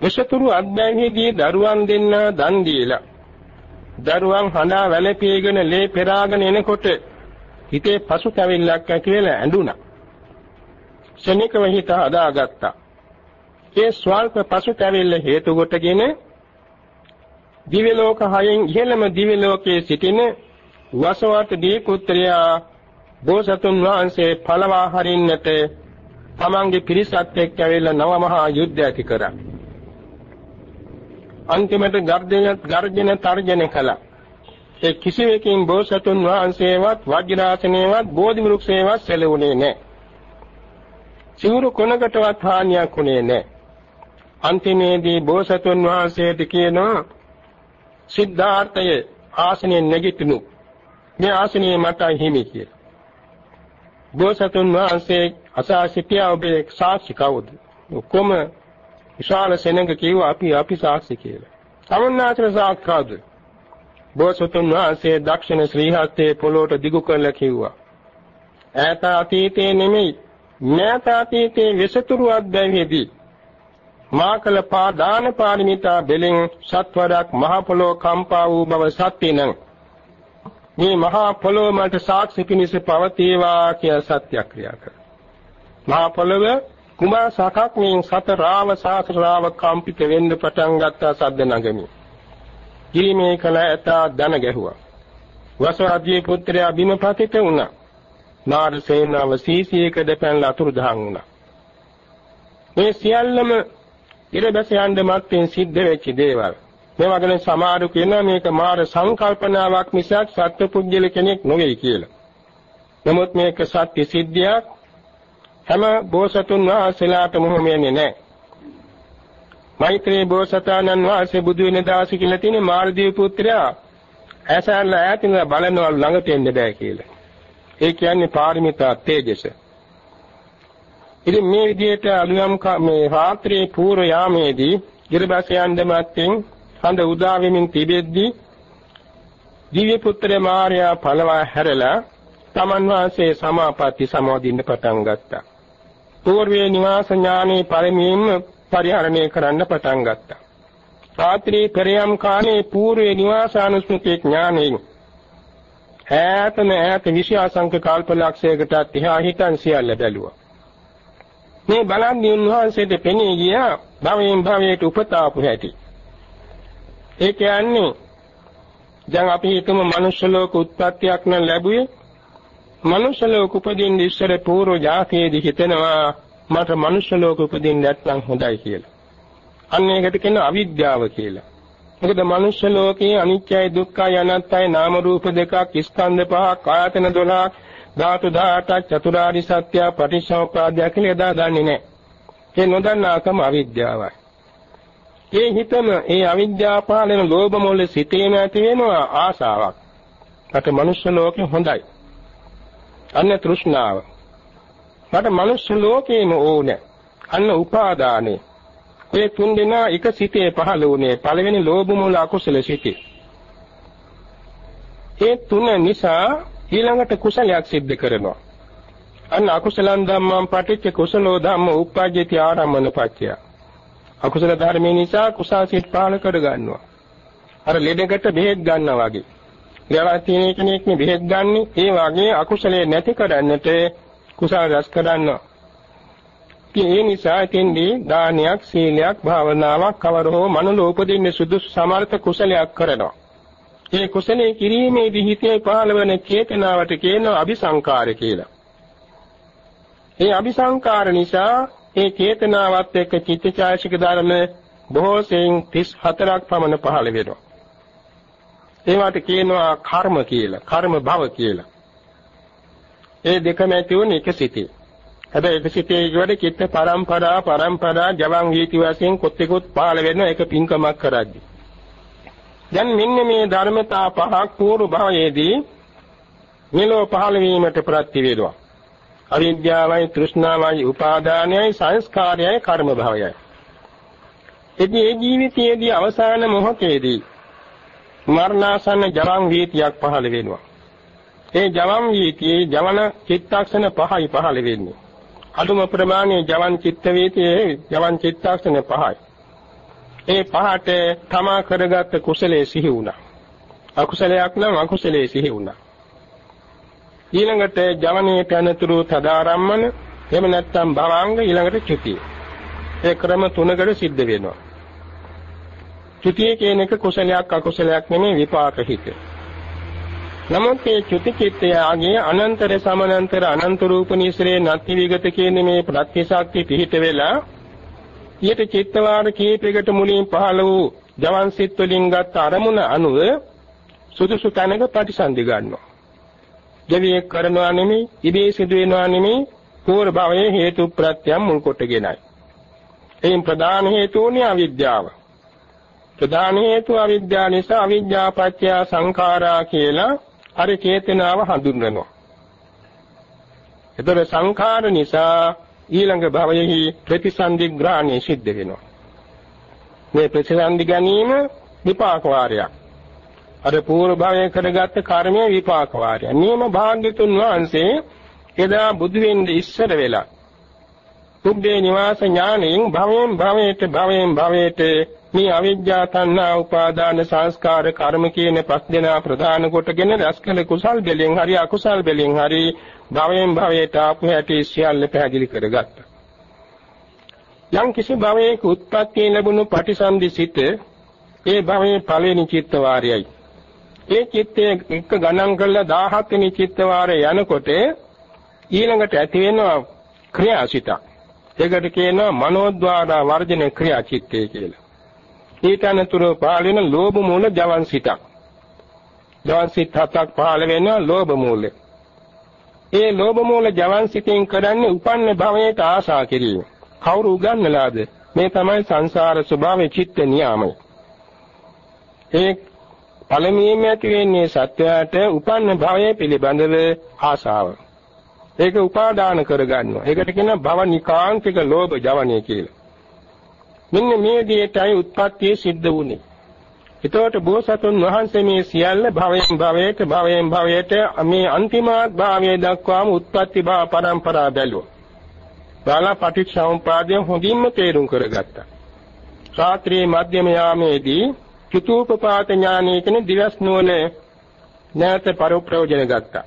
විශතුරු අධ්‍යයනයේදී දරුවන් දෙන්න දන් දීලා දරුවන් හඬා වැළපීගෙන ලේ පෙරාගෙන එනකොට හිතේ පසුතැවිල්ලක් ඇති වෙලා ඇඬුණා. ශනිකව හිත හදාගත්තා. ඒ ස්වල්ප පසුතැවිල්ල හේතු කොටගෙන දිව්‍ය ලෝක හයෙන් ඉහළම දිව්‍ය ලෝකයේ සිටින වසවට දී පුත්‍රයා බෝසතුන් වහන්සේ පළවා හරින්නට තමන්ගේ පිරිසත් එක්ක ඇවිල්ලා නව මහා යුද්ධ ඇති කරා. අන්තිමට ගර්ජන ගර්ජන තර්ජන කළා. ඒ කිසිවකින් බෝසතුන් වහන්සේවත් වජ්‍රාසනේවත් බෝධි වෘක්ෂේවත් සැලුනේ නැහැ. සිවුරු කොනකටවත් හානියක් උනේ නැහැ. අන්තිමේදී බෝසතුන් වහන්සේට කියනවා සිද්ධාර්ථයේ ආසනයෙන් නැගිටිනු මේ ආසනයේ මට හිමි කියලා. බෝසතුන් වහන්සේ අසා සිටියා ඔබේ සාක්ෂි කවුද? කොම විශාල සෙනඟ කිව්වා අපි අපි සාක්ෂි කියලා. සමන්නාතර සාක්කාද? බෝසතුන් වහන්සේ දක්ෂිණ ශ්‍රී හස්තේ පොළොවට දිගු කරලා කිව්වා. ඈත අතීතේ නෙමෙයි, මෑත අතීතේ විසතුරු අධ්‍යයනයේදී මා කළ පාදාන පාරමිතා බෙලින් සත්වරක් මහ පොළොව කම්පා වූ බව සත්‍ය නම් මේ මහා පොළොව මට සාක්ෂි පිණිස පවතිවා කිය සත්‍යක්‍රියා කර. මහා පොළොව කුමා සකක් මේ සත රාව සාසරාව කම්පිත වෙන්න පටන් ගත්තා සද්ද නගමි. ගිරිමේ කල ඇත දන ගැහුවා. වසවාදී පුත්‍රයා බිම පතිත වුණා. නාර සේනාව සීසියකද පැනලා අතුරුදහන් වුණා. මේ සියල්ලම ඉරබැස යන්න මත්ෙන් සිද්ධ වෙච්ච දේවල්. මේවා ගැන සමහරු කියනවා මේක මාර සංකල්පනාවක් මිසක් සත්පුද්ගල කෙනෙක් නෙවෙයි කියලා. නමුත් මේක සත්‍ය සිද්ධියක් හැම බෝසතුන් වහන්සේලාට මොහොමෙන්නේ නැහැ. මෛත්‍රී බෝසතාණන් වහන්සේ බුදු වෙන දාසි කියලා තියෙන මාර්ගදී පුත්‍රයා ඇසල්ලා ඈතින් බලනවා ළඟට එන්න බෑ කියලා. ඒ කියන්නේ පාරමිතා තේජස. ඉතින් මේ විදිහට අලුයම් මේ රාත්‍රියේ පූර්ව යාමේදී ගිරබසයන් දෙමැත්තෙන් හඳ උදා වෙමින් තිබෙද්දී දිව්‍ය පුත්‍ර මාර්යා පළවා හැරලා තමන් වාසේ සමාපatti සමෝදින්න පටන් ගත්තා. పూర్වයේ නිවාස ඥානේ පරිමේම පරිහරණය කරන්න පටන් ගත්තා. රාත්‍රී පෙරියම් කාලේ పూర్වයේ නිවාසානුස්මෘති ඥානෙයි ඈතන ඈත විෂය අසංක කල්පලක්ෂයකට තියා හිතන් සියල්ල බැලුවා. මේ බලන්නේ උන්වහන්සේට පෙනී ගියා භවයෙන් භවයට උපතාපු හැටි. ඒ කියන්නේ දැන් අපි හිතමු මනුෂ්‍ය ලෝක උත්පත්තියක් නම් ලැබුවේ මනුෂ්‍ය ලෝක උපදින්න ඉස්සර පූර්ව જાතියේදී හිතනවා මට මනුෂ්‍ය ලෝක උපදින්න නැත්නම් හොඳයි කියලා. අන්න ඒකට කියන අවිද්‍යාව කියලා. මොකද මනුෂ්‍ය ලෝකයේ අනිත්‍යයි දුක්ඛයි අනාත්තයි නාම රූප දෙකක් ස්කන්ධ පහක් ආයතන 12ක් ධාතු 18ක් චතුරාරි සත්‍ය පටිච්චසමුප්පාදය කියලා එදා දන්නේ නැහැ. ඒ නොදන්නාකම අවිද්‍යාවයි. ඒ හිතම ඒ අවිද්‍යාව පාලන ලෝභ මොළ සිටේම ඇති වෙනවා ආසාවක්. මට මනුෂ්‍ය ලෝකේ හොඳයි. අන්න තෘෂ්ණාව. මට මනුෂ්‍ය ලෝකේම ඕනේ. අන්න උපාදානේ. ඔය තුන් දෙනා එක සිතේ පහළ වුණේ පළවෙනි ලෝභ මූල අකුසල සිතේ. ඒ තුන නිසා ඊළඟට කුසලයක් සිද්ධ කරනවා. අන්න අකුසලං ධම්මං පටිච්ච කුසලෝ ධම්ම උප්පජ්ජති ආරම්මන පච්චය. අකුසල ධර්මේ නිසා කුසල් සිත් පාල කර ගන්නවා. අර ලෙඩකට බෙහෙත් ගන්නවා වගේ. ලෙඩක් තියෙන කෙනෙක් නේ බෙහෙත් ගන්නෙ ඒ වගේ අකුසලයේ නැති කරන්නට කුසල රැස් කරනවා. ඒ නිසා එතෙන්දී දානයක්, සීලයක්, භාවනාවක් කවර හෝ මනෝ උපදින්න සුදුසු සමර්ථ කුසලයක් කරනවා. ඒ කුසලයේ කිරීමේදී හිතේ පහළවන චේතනාවට කියනවා අபிසංකාර කියලා. ඒ අபிසංකාර නිසා ඒ චේතනාවත් එක්ක චිත්තචෛසික ධර්ම බොහෝ සෙයින් 34ක් පමණ පහළ වෙනවා. ඒවට කියනවා කර්ම කියලා, කර්ම භව කියලා. ඒ දෙකම ඇති වුණ එක සිතේ. හැබැයි එක සිතේ කියවල චිත්ත පරම්පරා පරම්පරා ජවන් වීති වශයෙන් කොත්තෙකුත් පහළ වෙන එක පින්කමක් කරද්දී. දැන් මෙන්න මේ ධර්මතා පහක් පූර්ව භවයේදී මෙලෝ පහළ වීමට ප්‍රත්‍ය වේදවා. අවිද්‍යාවයි තෘෂ්ණාවයි උපාදානයයි සංස්කාරයයි කර්ම භවයයි. එදී මේ ජීවිතයේදී අවසාන මොහොතේදී මරණාසන්න ජවන් වීතියක් පහළ වෙනවා. ඒ ජවන් වීතියේ ජවන චිත්තක්ෂණ පහයි පහළ වෙන්නේ. අදුම ප්‍රමාණයේ ජවන් චිත්ත වීතියේ ජවන් චිත්තක්ෂණ පහයි. ඒ පහට තමා කරගත් කුසලයේ සිහි වුණා. අකුසලයක් නම් අකුසලයේ සිහි වුණා. ඊළඟට ජවනයේ පැනතුරු තදාරම්මන එහෙම නැත්නම් භවංග ඊළඟට චුතිය. ඒ ක්‍රම තුනකට සිද්ධ වෙනවා. චුතිය කියන එක කුසලයක් අකුසලයක් නෙමෙයි විපාක හිත. නමුත් මේ චුති චිත්තයගේ අනන්තර සමනන්තර අනන්ත රූප නිසරේ නැති විගත කියන මේ ප්‍රත්‍යසක්ති පිහිට වෙලා ඊට චිත්තවාර කීපයකට මුලින් පහළ වූ ජවන් සිත් වලින් ගත් අරමුණ අනුව සුදුසු තැනක ප්‍රතිසන්දි ගන්නවා. දෙවියෙක් කරනවා නෙමෙයි, ඉබේ සිදු වෙනවා නෙමෙයි, පූර්ව භවයේ හේතු ප්‍රත්‍යයන් මුල් කොටගෙනයි. එයින් ප්‍රධාන හේතුුනේ අවිද්‍යාව. ප්‍රධාන හේතුව අවිද්‍යාව නිසා අවිද්‍යා පත්‍ය සංඛාරා කියලා අර චේතනාව හඳුන්වනවා. ඒතර සංඛාර නිසා ඊළඟ භවයෙහි ප්‍රතිසන්දි ග්‍රහණය සිද්ධ වෙනවා. මේ ප්‍රතිසන්දි ගැනීම විපාක වාරයක්. අර పూర్ව භවයේ කරගත්ත කර්මයේ විපාක වාරය. නියම භාග්‍යතුන් වහන්සේ එදා බුදු වෙන්නේ ඉස්සර වෙලා සුද්ධේ නිවාස ඥාණයෙන් භවයෙන් භවයට භවයෙන් භවයට මේ අවිද්‍යා තණ්හා උපාදාන සංස්කාර කර්ම කියන පස් දෙනා ප්‍රධාන කොටගෙන රැස්කල කුසල් බෙලෙන් හරි අකුසල් බෙලෙන් හරි භවයෙන් භවයට ආපු හැටි සියල්ල පැහැදිලි කරගත්තා. යම් කිසි භවයක උත්පත්ති ලැබුණු පටිසන්ධි සිට ඒ භවයේ පළවෙනි චිත්ත වාරයයි. ඒ චිත්තයේ එක ගණන් කළා 17 වෙනි චිත්ත වාරය යනකොට ඊළඟට ඇති වෙනවා ක්‍රියාසිතක්. ඒකට කියනවා මනෝද්වාර වර්ජන ක්‍රියා චිත්තය කියලා. ඊට අනතුරු පාලින ලෝභ මූල ජවන් සිතක්. ජවන් සිත හතක් පහළ වෙනවා ලෝභ මූලය. ඒ ලෝභ මූල ජවන් සිතෙන් කරන්නේ උපන්න භවයට ආශා කිරීම. කවුරු උගන්වලාද? මේ තමයි සංසාර ස්වභාවයේ චිත්ත නියාමය. ඒ පළමුවෙන් ඇති වෙන්නේ සත්‍යයට උපන්න භවය පිළිබඳව ආශාව. ඒක උපාදාන කරගන්නවා. ඒකට කියනවා භව නිකාංකික ලෝභ ජවනය කියලා. මෙන්න මේ දෙයටයි උත්පත්තිය සිද්ධ වුනේ. එතකොට බෝසතුන් වහන්සේ මේ සියල්ල භවයෙන් භවයට භවයෙන් භවයට මේ අන්තිමාත් භාවයේ දක්වාම උත්පත්ති භව පරම්පරා බැලුවා. බාලා පටිච්චසමුපාදය හොඳින්ම තේරුම් කරගත්තා. රාත්‍රියේ මධ්‍යම යාමේදී චතුූපපාත ඥානයේ කියන දිවස් නුවණ නැවත පරිප්‍රයෝජන ගත්තා.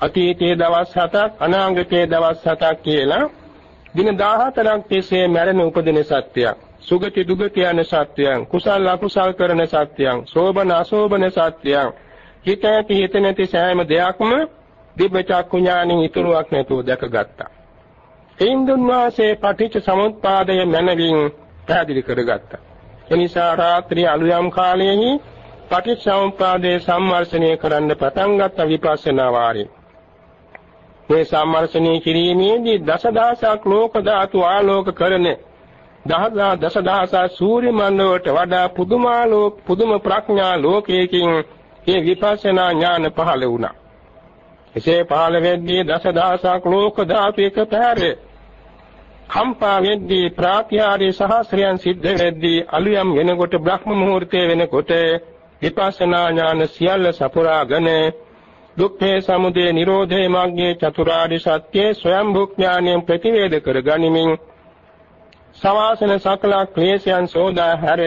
අතීතයේ දවස් 7ක් අනාගතයේ දවස් 7ක් කියලා දින 14ක් තිස්සේ මැරෙන උපදින සත්‍යයක්. සුගති දුගති යන සත්‍යයන් කුසල අකුසල් කරන සත්‍යයන් සෝබන අසෝබන සත්‍යයන් හිත ඇති හිත නැති සෑම දෙයක්ම දිබ්බ චක්කු ඥානින් ඉතුරුවක් නැතුව දැකගත්තා. එයින් දුන්වාසේ පටිච්ච සමුප්පාදය මනවින් පැහැදිලි කරගත්තා. එනිසා රාත්‍රී අලුයම් කාලයේහි පටිච්ච සමුප්පාදයේ සම්මර්ෂණය කරන්න පටන් ගත්ත විපස්සනා වාරේ. මේ සම්මර්ෂණය කිරීමේදී දසදහසක් ලෝක ධාතු ආලෝක කරන දහදා දසදහසක් සූර්ය මණ්ඩලයට වඩා පුදුමාලෝක පුදුම ප්‍රඥා ලෝකයකින් මේ විපස්සනා ඥාන පහළ වුණා. එසේ පහළ වෙද්දී දසදහසක් ලෝක ධාතු එක පැහැරේ කම්පා වෙද්දී ප්‍රාත්‍යාරේ සහස්‍රයන් සිද්ධ වෙද්දී අලුයම් වෙනකොට බ්‍රහ්ම මුහූර්තයේ වෙනකොට විපස්සනා ඥාන සියල්ල සපුරාගෙන දුක්ඛේ සමුදය නිරෝධේ මාර්ගයේ චතුරාර්ය සත්‍යයේ ස්වයං ඥානයෙන් ප්‍රතිවේද කර ගනිමින් සවාසන සකල ක්ලේශයන් සෝදා හැර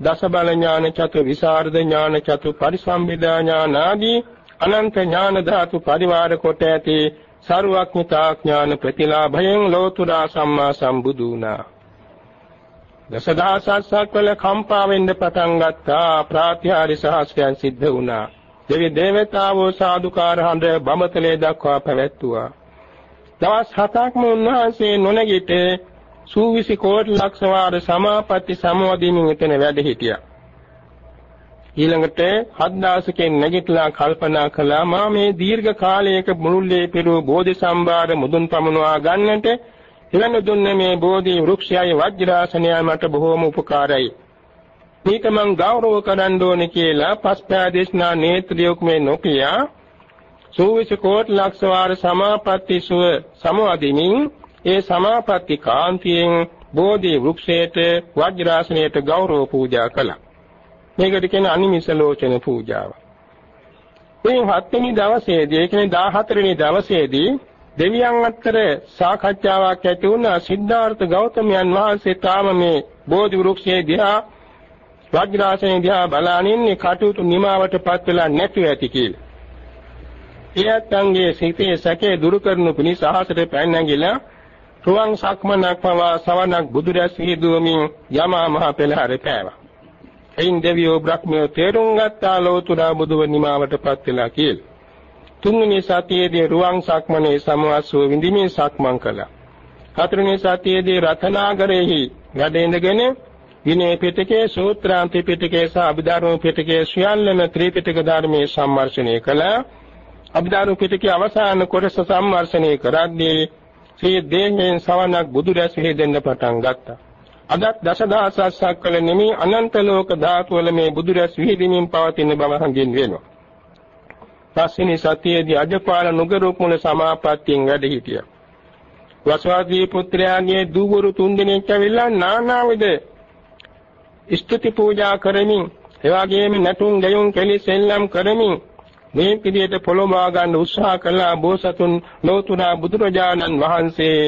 දස බල ඥාන චතු විසරද ඥාන චතු පරිසම්බිදා ඥාන ආදී අනන්ත ඥාන ධාතු පරිවාර කොට ඇති සරුවක්ඥතා ඥාන ප්‍රතිලාභයෙන් ලෝතුරා සම්මා සම්බුදු වුණා. දසදහසක් වල කම්පා වෙන්න පටන් ගත්තා ප්‍රාත්‍යාරි සහස්‍රයන් සිද්ධ වුණා. දෙවි දේවතාවෝ සාදුකාර හඳ බඹතලේ දක්වා පැවැත්තුවා. දවස් හතක්ම උන්වහන්සේ නොනගිට සූවිසි කෝටි ලක්ෂ වාර සමාපatti සමවදීමින් එතන වැඩ හිටියා. ඊළඟට හත් දවසකින් නැගිටලා කල්පනා කළා මා මේ දීර්ඝ කාලයක මුළුල්ලේ පෙරූ බෝධි සම්භාර මුදුන් පමුණවා ගන්නට එවැන දුන්න මේ බෝධි වෘක්ෂයයි වජ්‍රාසනයයි මට බොහෝම උපකාරයි. මේක මං ගෞරව කරන්න ඕනේ කියලා පස්පෑදේශනා නේත්‍රියොක් මේ නොකියා සූවිසි කෝටි ලක්ෂ වාර සමාපatti සුව සමවදිමින් ඒ සමාපatti කාන්තියෙන් බෝධි වෘක්ෂයට වජ්‍රාසනයට ගෞරව පූජා කළා. මේකට කියන අනිමිස ලෝචන පූජාව. මේ හත්වෙනි දවසේදී ඒ කියන්නේ 14 වෙනි දවසේදී දෙවියන් අතර සාකච්ඡාවක් ඇති වුණා සිද්ධාර්ථ ගෞතමයන් වහන්සේ තාම මේ බෝධි වෘක්ෂයේ දිහා වජ්‍රාසනයේ දිහා බලනින්නේ කටයුතු නිමාවටපත් වෙලා නැතුව ඇති කියලා. එයත්න්ගේ සිතේ සැකේ දුරු කරනු පිණිස අහසට පැන නැගිලා රුවන් සක්මනක් පවා සවනක් බුදුරැස් විදුවමින් යමා මහ පෙළහර පෑවා. එයින් දෙවියෝ බ්‍රහ්මයෝ තේරුම් ගත්තා ලෝතුරා බුදුව නිමාවටපත් වෙලා කියලා. තුන්වෙනි සතියේදී රුවන් සක්මනේ සමවස්සෝ විඳිමින් සක්මන් කළා. හතරවෙනි සතියේදී රතනාගරෙහි වැඩ ඉඳගෙන විනය පිටකයේ සූත්‍රාන්ති පිටකයේ සහ අභිධර්ම පිටකයේ සියල්ලම ත්‍රිපිටක ධර්මයේ සම්මර්ෂණය කළා. අභිධර්ම පිටකයේ අවසාන කොටස සම්මර්ෂණය කරද්දී සිය දේහයෙන් සවනක් බුදු රැස් හේදෙන්න පටන් ගත්තා. අදත් දසදහසක් කල නෙමේ අනන්ත ලෝක ධාතු වල මේ බුදු රැස් විහිදෙමින් පවතින බව හඳින් වෙනවා. පස්වෙනි සතියේදී අජපාල නුගරුක් මුල සමාපත්තියෙන් වැඩ හිටියා. වසවාදී පුත්‍රයාගේ දූවරු තුන්දෙනෙක් ඇවිල්ලා නානාවිද ස්තුති පූජා කරමින් එවාගේම නැටුම් ගැයුම් කෙලි සෙල්ලම් කරමින් මේ පිළියෙත පොළොමවා ගන්න උත්සාහ කළා බෝසතුන් ලෝතුරා බුදුරජාණන් වහන්සේ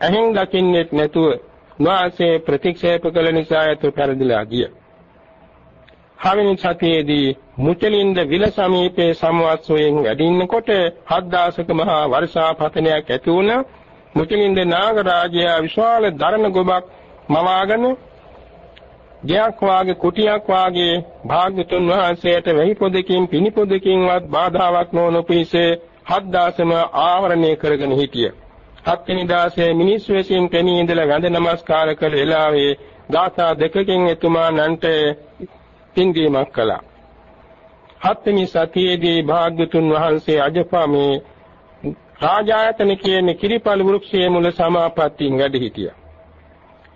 ඇහෙන් දකින්නෙත් නැතුව වාසේ ප්‍රතික්ෂේප කළ නිසා ඒතු පෙරදිලා ගිය. හවෙනි සතියේදී මුචලින්ද විල සමීපයේ සමවත්සෝයෙන් වැඩින්නකොට හත් දාසක මහා වර්ෂාපතනයක් ඇති වුණ මුචලින්ද නාගරාජයා විශාල දරණ ගොබක් මවාගෙන ගයක් වාගේ කුටියක් වාගේ භාග්‍යතුන් වහන්සේට වෙහි පොදකින් පිණි පොදකින්වත් බාධාවක් නොවන පිසේ හත් දාසම ආවරණය කරගෙන හිටිය. හත්වෙනි දාසේ මිනිස් වෙසින් පෙනී ඉඳලා වැඳ නමස්කාර කළ වෙලාවේ ගාථා දෙකකින් එතුමා නන්ට පින්දීමක් කළා. හත්වෙනි සතියේදී භාග්‍යතුන් වහන්සේ අජපාමේ රාජායතන කියන කිරිපල් වෘක්ෂයේ මුල සමාපත්තියෙන් වැඩ හිටියා.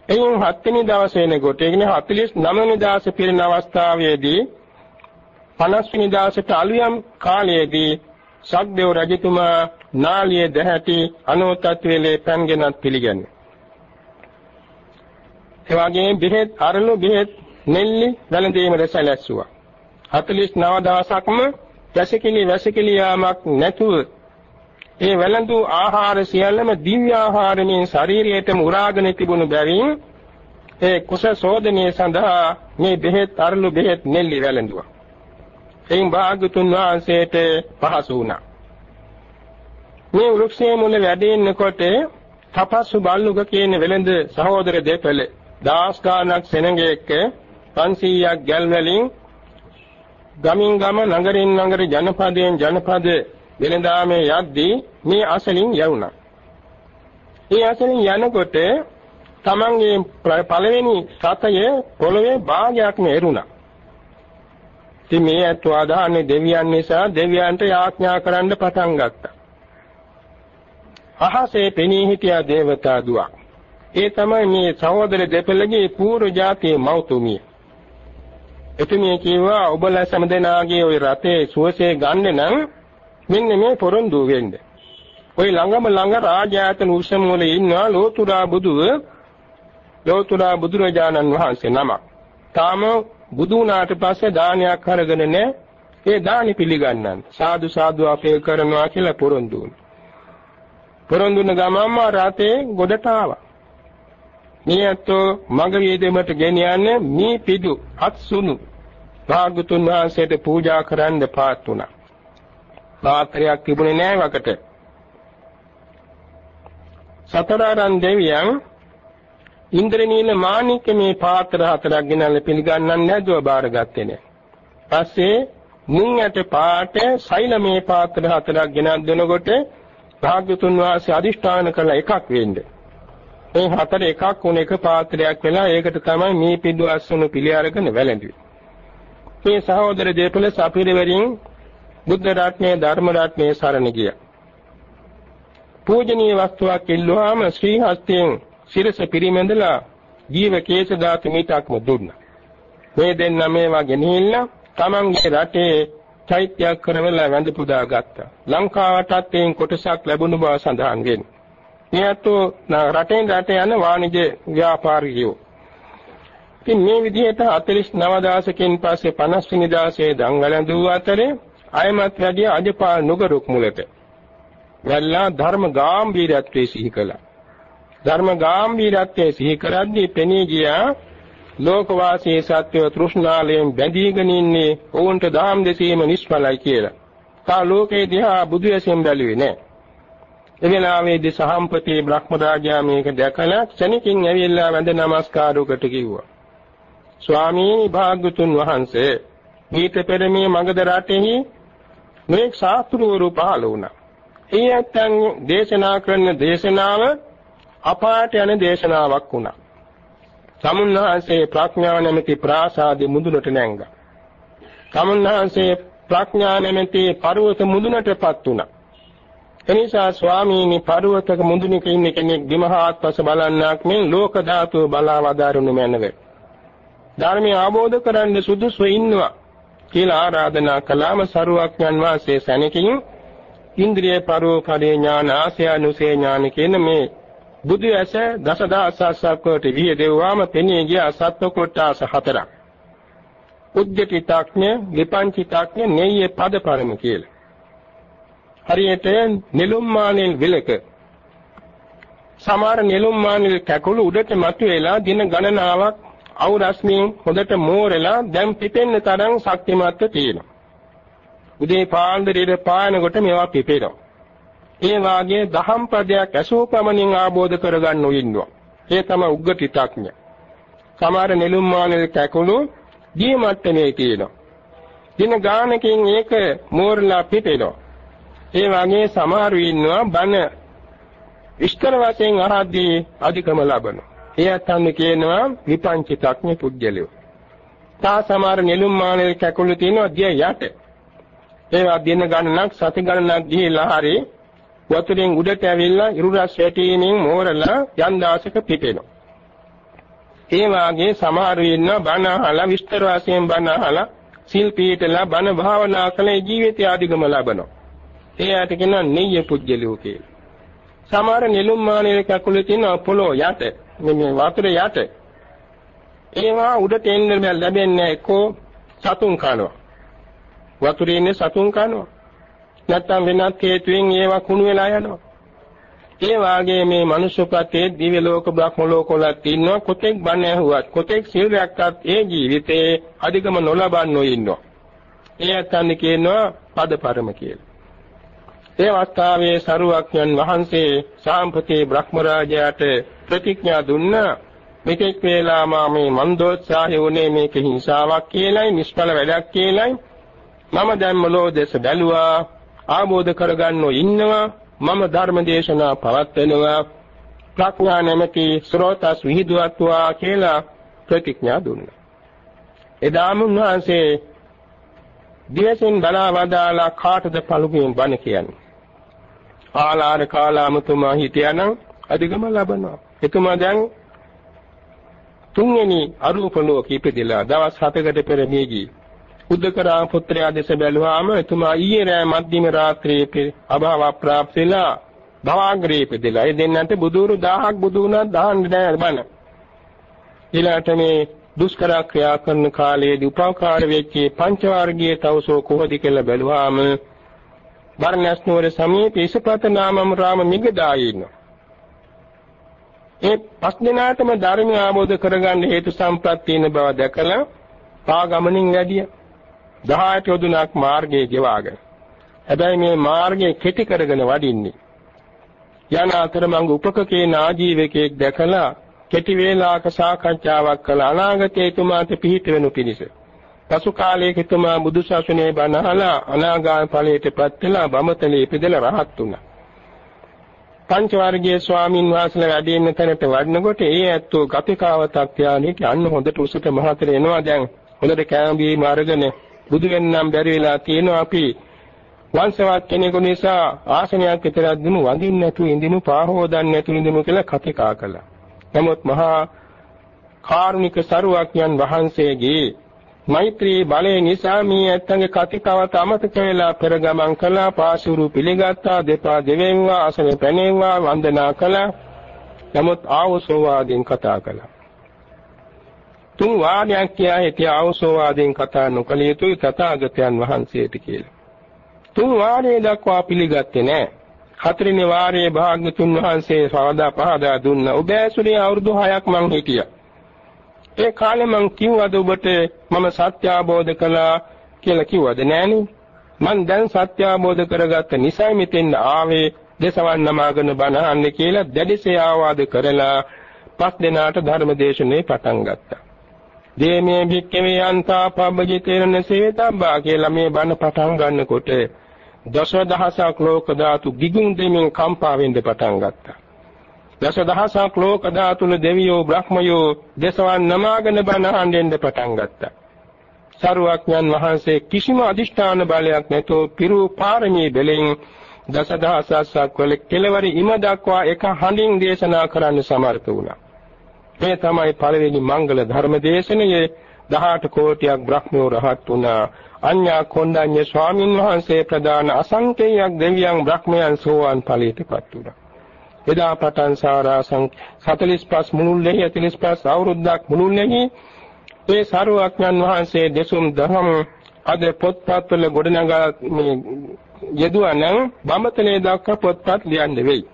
එයින් හත්වෙනි දවසේ වෙනකොට ඒ කියන්නේ 49 වෙනි දවසේ පිරෙන අවස්ථාවේදී 50 වෙනි දවසට අලුයම් කාලයේදී සක්දේව රජතුමා නාලියේ දැහැටි අනෝතත් වේලේ පැන්ගෙනත් පිළිගන්නේ. ඒ වගේම බෙහෙත් අරලු බෙහෙත් නෙල්ලි වැළඳීමට සැලැස්සුවා. 49 දවසක්ම වැසිකිලි වැසිකිලි යාමක් නැතුව ඒ වැළඳු ආහාර සියල්ලම දිව්‍ය ආහාරමින් ශරීරයටම උරාගෙන තිබුණු බැවින් ඒ කුස සෝදනයේ සඳහා මේ බෙහෙත් අරලු බෙහෙත් නෙල්ලි වැළඳුවා. එයින් භාගතුන් වහන්සේට පහසු වුණා. මේ වෘක්ෂයේ මුල වැඩ ඉන්නකොට තපස්සු බල්ලුක කියන වෙළඳ සහෝදර දෙපළ දාස් ගානක් සෙනඟෙක් 500ක් ගැල් වලින් ගමින් ගම නගරින් නගර ජනපදයෙන් ජනපද වෙළඳාමේ යද්දී මේ අසලින් යවුණා. මේ අසලින් යනකොට තමන්ගේ පළවෙනි සතය පොළවේ භාගයක්ම එරුණා. ඉතින් මේ අත්ව ආදාන්නේ දෙවියන් නිසා දෙවියන්ට යාඥා කරන්න පටන් ගත්තා. අහසේ පෙනී හිටියා දේවතා දුවක්. ඒ තමයි මේ සහෝදර දෙපළගේ පූර්ව ජාතියේ මෞතුමිය. එතුමිය කිව්වා ඔබලා සමදෙනාගේ ওই රතේ සුවසේ ගන්න නම් මෙන්න මේ පොරොන්දු වෙන්න. ওই ළඟම ළඟ රාජායතන උත්සම වල ඉන්නවා ලෝතුරා බුදුව ලෝතුරා බුදුරජාණන් වහන්සේ නමක්. තාම බුදු වුණාට පස්සේ දානයක් අරගෙන නැහැ. ඒ දානි පිළිගන්නන්. සාදු සාදු අපේ කරනවා කියලා පොරොන්දු වුණා. පොරොන්දුන ගමම්ම රාතේ ගොඩට ආවා. නියතෝ මග වේදෙමට ගෙනියන්නේ මේ පිටු අත්සුණු භාගතුන් වහන්සේට පූජා කරන්න පාත් වුණා. පාත්‍රයක් තිබුණේ නැහැ වකට. සතරාරන් දෙවියන් ඉන්ද්‍රනීල මාණික මේ පාත්‍ර හතරක් ගෙනල්ලා පිළිගන්නන්නේ නැතුව බාරගත්තේ නෑ. පස්සේ මුං යට පාට සෛලමේ පාත්‍ර හතරක් ගෙනත් දෙනකොට භාග්‍යතුන් වහන්සේ අදිෂ්ඨාන කළ එකක් වෙන්නේ. මේ හතර එකක් වුණ එක පාත්‍රයක් වෙලා ඒකට තමයි මේ පිඩු අස්සුණු පිළි අරගෙන වැළඳුවේ. මේ සහෝදර දෙපළ සපිරවරින් බුද්ධ රත්නයේ ධර්ම රත්නයේ සරණ ගියා. පූජනීය වස්තුවක් ඉල්ලුවාම ශ්‍රී හස්තයෙන් සිරස පිරිමැදලා ජීව කේශ ධාතු මිටක්ම දුන්නා. මේ දෙන්න මේවා ගෙනහිල්ලා තමන්ගේ රටේ චෛත්‍යයක් කරවලා වැඳ පුදා ගත්තා. ලංකාවටත් එයින් කොටසක් ලැබුණු බව සඳහන් වෙනවා. මෙයතු රටෙන් රට යන වාණිජ ව්‍යාපාරිකයෝ. ඉතින් මේ විදිහට 49 දවසකින් පස්සේ 50 වෙනි දවසේ දන් වැළඳුව අතරේ අයමත් වැඩි අජපාල නුගරුක් මුලට. වැල්ලා ධර්ම ගාම්භීරත්වයේ සිහි කළා. ධර්ම ගාම්භීරත්වයේ සිහි කරද්දී පෙනී ගියා ලෝකවාසී සත්‍යව තෘෂ්ණාලයෙන් බැඳීගෙන ඉන්නේ ඔවුන්ට දාම් දෙසීම නිෂ්ඵලයි කියලා. තා ලෝකේ දිහා බුදු ඇසෙන් බැලුවේ නැහැ. ඒ වෙලාවේදී සහම්පති බ්‍රහ්මරාජා මේක දැකලා ක්ෂණිකින් ඇවිල්ලා වැඳ නමස්කාරයකට කිව්වා. ස්වාමී භාග්‍යතුන් වහන්සේ ඊට පෙර මේ මගධ රටෙහි මේ ශාස්ත්‍රවරු පහළ වුණා. ඒ ඇත්තන් දේශනා කරන දේශනාව අපාට යන දේශනාවක් වුණා. සමුන්වහන්සේ ප්‍රඥා නැමැති ප්‍රාසාදෙ මුදුනට නැංගා. සමුන්වහන්සේ ප්‍රඥා නැමැති පර්වත මුදුනටපත් වුණා. එනිසා ස්වාමීනි පර්වතක මුදුනක ඉන්න කෙනෙක් දිමහාත්පස බලන්නක් මෙන් ලෝක ධාතුව බලා වදාරුණු මැනව. ධර්මය ආબોධ කරන්න සුදුසු ඉන්නවා කියලා ආරාධනා කළාම සරුවක්ඥන් වාසේ සැනකින් ඉන්ද්‍රිය පරෝපරේ ඥාන ආසයනුසේ ඥාන කියන මේ බුදු ඇස දසදහසක් විහිදෙව්වාම පෙනී ගිය සත්ව කොටස හතරක්. උද්දටිතක්ඥ, විපංචිතක්ඥ, නෙය්‍ය පදපරම කියලා. හරියට නෙළුම් මානෙල් විලක සමහර නෙළුම් මානෙල් කැකුළු උඩට මතුවලා දින ගණනාවක් අවුරස්මින් හොඳට මෝරලා දැන් පිපෙන්න තරම් ශක්තිමත්ව තියෙනවා. උදේ පාන්දරේ පායනකොට මේවා පිපෙනවා. ඒ වාගේ දහම් පදයක් ඇසූ පමණින් ආબોධ කරගන්න ඉන්නවා. ඒ තමයි උග්ගටිතඥ. සමහර නෙළුම් මානෙල් කැකුළු දී මට්ටමේ තියෙනවා. දින ගානකින් ඒක මෝරලා පිපෙනවා. ඒ වගේ සමහරු ඉන්නවා බන විස්තර වශයෙන් අහද්දී අධිකම ලබනවා. එයත් අන්න කියනවා විපංචිතඥ පුද්ගලයෝ. තා සමහර නෙළුම් මානෙල් කැකුළු තියෙනවා දිය යට. ඒවා දින ගණනක් සති ගණනක් ගිහිලා හරි වතුරෙන් උඩට ඇවිල්ලා ඉරුරස් වැටීමෙන් මෝරලා යන් දාසක පිපෙනවා. ඒ වාගේ සමහරු ඉන්නවා බණ අහලා විස්තර වශයෙන් බණ අහලා සිල් පීඨලා බණ භාවනා කළේ ජීවිතය අධිගම ලබනවා. ඒ ඇට කියනවා නෙయ్య පුජ්‍යලියෝ කියලා. සමහර නෙළුම් මානෙල කකුලේ තියෙන පොළොව යට මේ වතුර යට ඒවා උඩට එන්න ලැබෙන්නේ එක්කෝ සතුන් කනවා. වතුරේ ඉන්නේ සතුන් කනවා. නැත්තම් වෙනත් හේතුවෙන් ඒවා කුණු වෙලා යනවා. ඒ වාගේ මේ මනුෂ්‍ය ප්‍රත්‍යේ දිව්‍ය ලෝක බ්‍රහ්ම ලෝක වල ඉන්නවා කොතෙක් බණ ඇහුවත් කොතෙක් සීල් රැක්කත් ඒ ජීවිතේ අධිකම නොලබන්නෝ ඉන්නවා. ඒ අතන්නේ කියනවා පදපරම කියලා. ඒ අවස්ථාවේ සරුවක්යන් වහන්සේ සාම්පති බ්‍රහ්ම රාජයාට ප්‍රතිඥා දුන්නා මෙතෙක් වේලා මා මේ මන්දෝත්සාහය උනේ මේක හිංසාවක් කියලයි නිෂ්ඵල වැඩක් කියලයි මම දැන් මොලෝ දෙස බැලුවා ආબોධ කරගන්නෝ ඉන්නවා මම ධර්ම දේශනා පවත්වනවා ප්‍රඥා නැමැති ස්රෝතස් විහිදුවත්වා කියලා ප්‍රතිඥා දුන්නා. එදාම උන්වහන්සේ දිවසින් බලා වදාලා කාටද පළුගෙන් බණ කියන්නේ. ආලාර කාලාමතුමා හිටියානම් අධිගම ලබනවා. එතුමා දැන් තුන්වෙනි අරූප ලෝකෙ ඉපදිලා දවස් 7කට පෙර මිය ගියේ. උද්දකරා පුත්‍රයා දෙස බැලුවාම එතුමා ඊයේ රෑ මධ්‍යම රාත්‍රියේ අභාව ප්‍රාප්ත වෙලා භවග්‍රේ ඉපදෙලා. ඒ දෙන්නන්ට බුදුරු 1000ක් බුදු වුණා දාන්න නෑ බන. ඊළාට මේ දුෂ්කර ක්‍රියා කරන කාලයේදී උපකාර වෙච්ච පංචවර්ගීය තවසෝ කොහොද කියලා බැලුවාම බර්ණස් නුවර සමීප ඉසපත නාමම රාම මිගදායි ඉන්නවා. ඒ පස් දිනාටම ධර්ම ආબોධ කරගන්න හේතු සම්ප්‍රත් තියෙන බව දැකලා පා ගමනින් වැඩියා. 18 යොදුනක් මාර්ගයේ ගෙවාගෙන. හැබැයි මේ මාර්ගයේ කෙටි කරගෙන වඩින්නේ. යන අතරමඟ උපකකේ නාජීවකෙක් දැකලා කෙටි වේලාවක සාකච්ඡාවක් කළ අනාගතයේ තුමාට පිහිට වෙනු පිණිස. පසු කාලයක තුමා බුදු සසුනේ බණහලා අනාගාම ඵලයටපත් වෙලා බමතලේ ඉපදලා රහත් වුණා. පංච වර්ගයේ ස්වාමින් වහන්සේලා වැඩ ඉන්න තැනට වඩනකොට ඒ ඇත්තෝ ගතිකාවතක් ත්‍යානික යන්න හොඳට උසට මහතර එනවා දැන් හොඳට කෑමබීම අරගෙන බුදු වෙන්නම් බැරි වෙලා තියෙනවා අපි වංශවත් කෙනෙකු නිසා ආසනයක් විතරක් දුමු වඳින්න නැතුව ඉඳිමු පාහෝදන්න නැතුව ඉඳිමු කියලා කතිකා කළා. නමුත් මහා කාරුණික සරුවක්යන් වහන්සේගේ මෛත්‍රී බලය නිසා මේ ඇත්තන්ගේ කතිකාවත අමතක වෙලා පෙර ගමන් කළා පාසුරු පිළිගත්තා දෙපා දෙවෙන්වා ආසනේ පැනෙව්වා වන්දනා කළා. නමුත් ආවසෝවාදීන් කතා කළා. තුන් වාණයක් කියා හිටිය ආවසෝවාදයෙන් කතා නොකළ යුතුයි තථාගතයන් වහන්සේට කියලා. තුන් වාණය දක්වා පිළිගත්තේ නැහැ. හතරෙනි වාරයේ භාග්‍යතුන් වහන්සේ සවදා පහදා දුන්න. ඔබ ඇසුරේ අවුරුදු 6ක් මං හිටියා. ඒ කාලේ මං කිව්වද ඔබට මම සත්‍ය අවබෝධ කළා කියලා කිව්වද නෑනේ. මං දැන් සත්‍ය අවබෝධ කරගත්ත නිසා මෙතෙන් ආවේ දසවන් නමාගෙන බණහන්න කියලා දැඩිසේ ආවාද කරලා පස් දෙනාට ධර්ම දේශනේ පටන් ගත්තා. දේමේ භික්කවේ යන්තා පබ්බජිතේන සේතබ්බා කියලා මේ බණ පටන් ගන්නකොට දසදහසක් ලෝක ධාතු ගිගුම් දෙමින් කම්පා වෙන්න පටන් ගත්තා. දසදහසක් ලෝක ධාතුල දෙවියෝ බ්‍රහ්මයෝ දසවන් නමාගෙන බණ අහන්නෙන්න පටන් ගත්තා. සරුවක්ඥන් වහන්සේ කිසිම අදිෂ්ඨාන බලයක් නැතෝ පිරු පාරමී බැලෙන් දසදහසක් වල කෙලවර ඉම දක්වා එක හඬින් දේශනා කරන්න සමර්ථ වුණා. මේ තමයි පළවෙනි මංගල ධර්ම දේශනයේ 18 කෝටියක් බ්‍රහ්මෝ රහත් වුණා. අඤ්ඤා කොණ්ඩඤ්ඤ ස්වාමින් වහන්සේ ප්‍රදාන අසංකේයයක් දෙවියන් බ්‍රහ්මයන් සෝවාන් ඵලයටපත් වුණා. එදා පටන් සාරාසං 45 මුළුල්ලේ 45 අවුරුද්දක් මුළුල්ලේ ඒ සාරවත්ඥන් වහන්සේ දෙසුම් දහම් අද පොත්පත්වල ගොඩනගා මේ යෙදුවා නම් බඹතලේ දක්වා පොත්පත් ලියන්න වෙයි.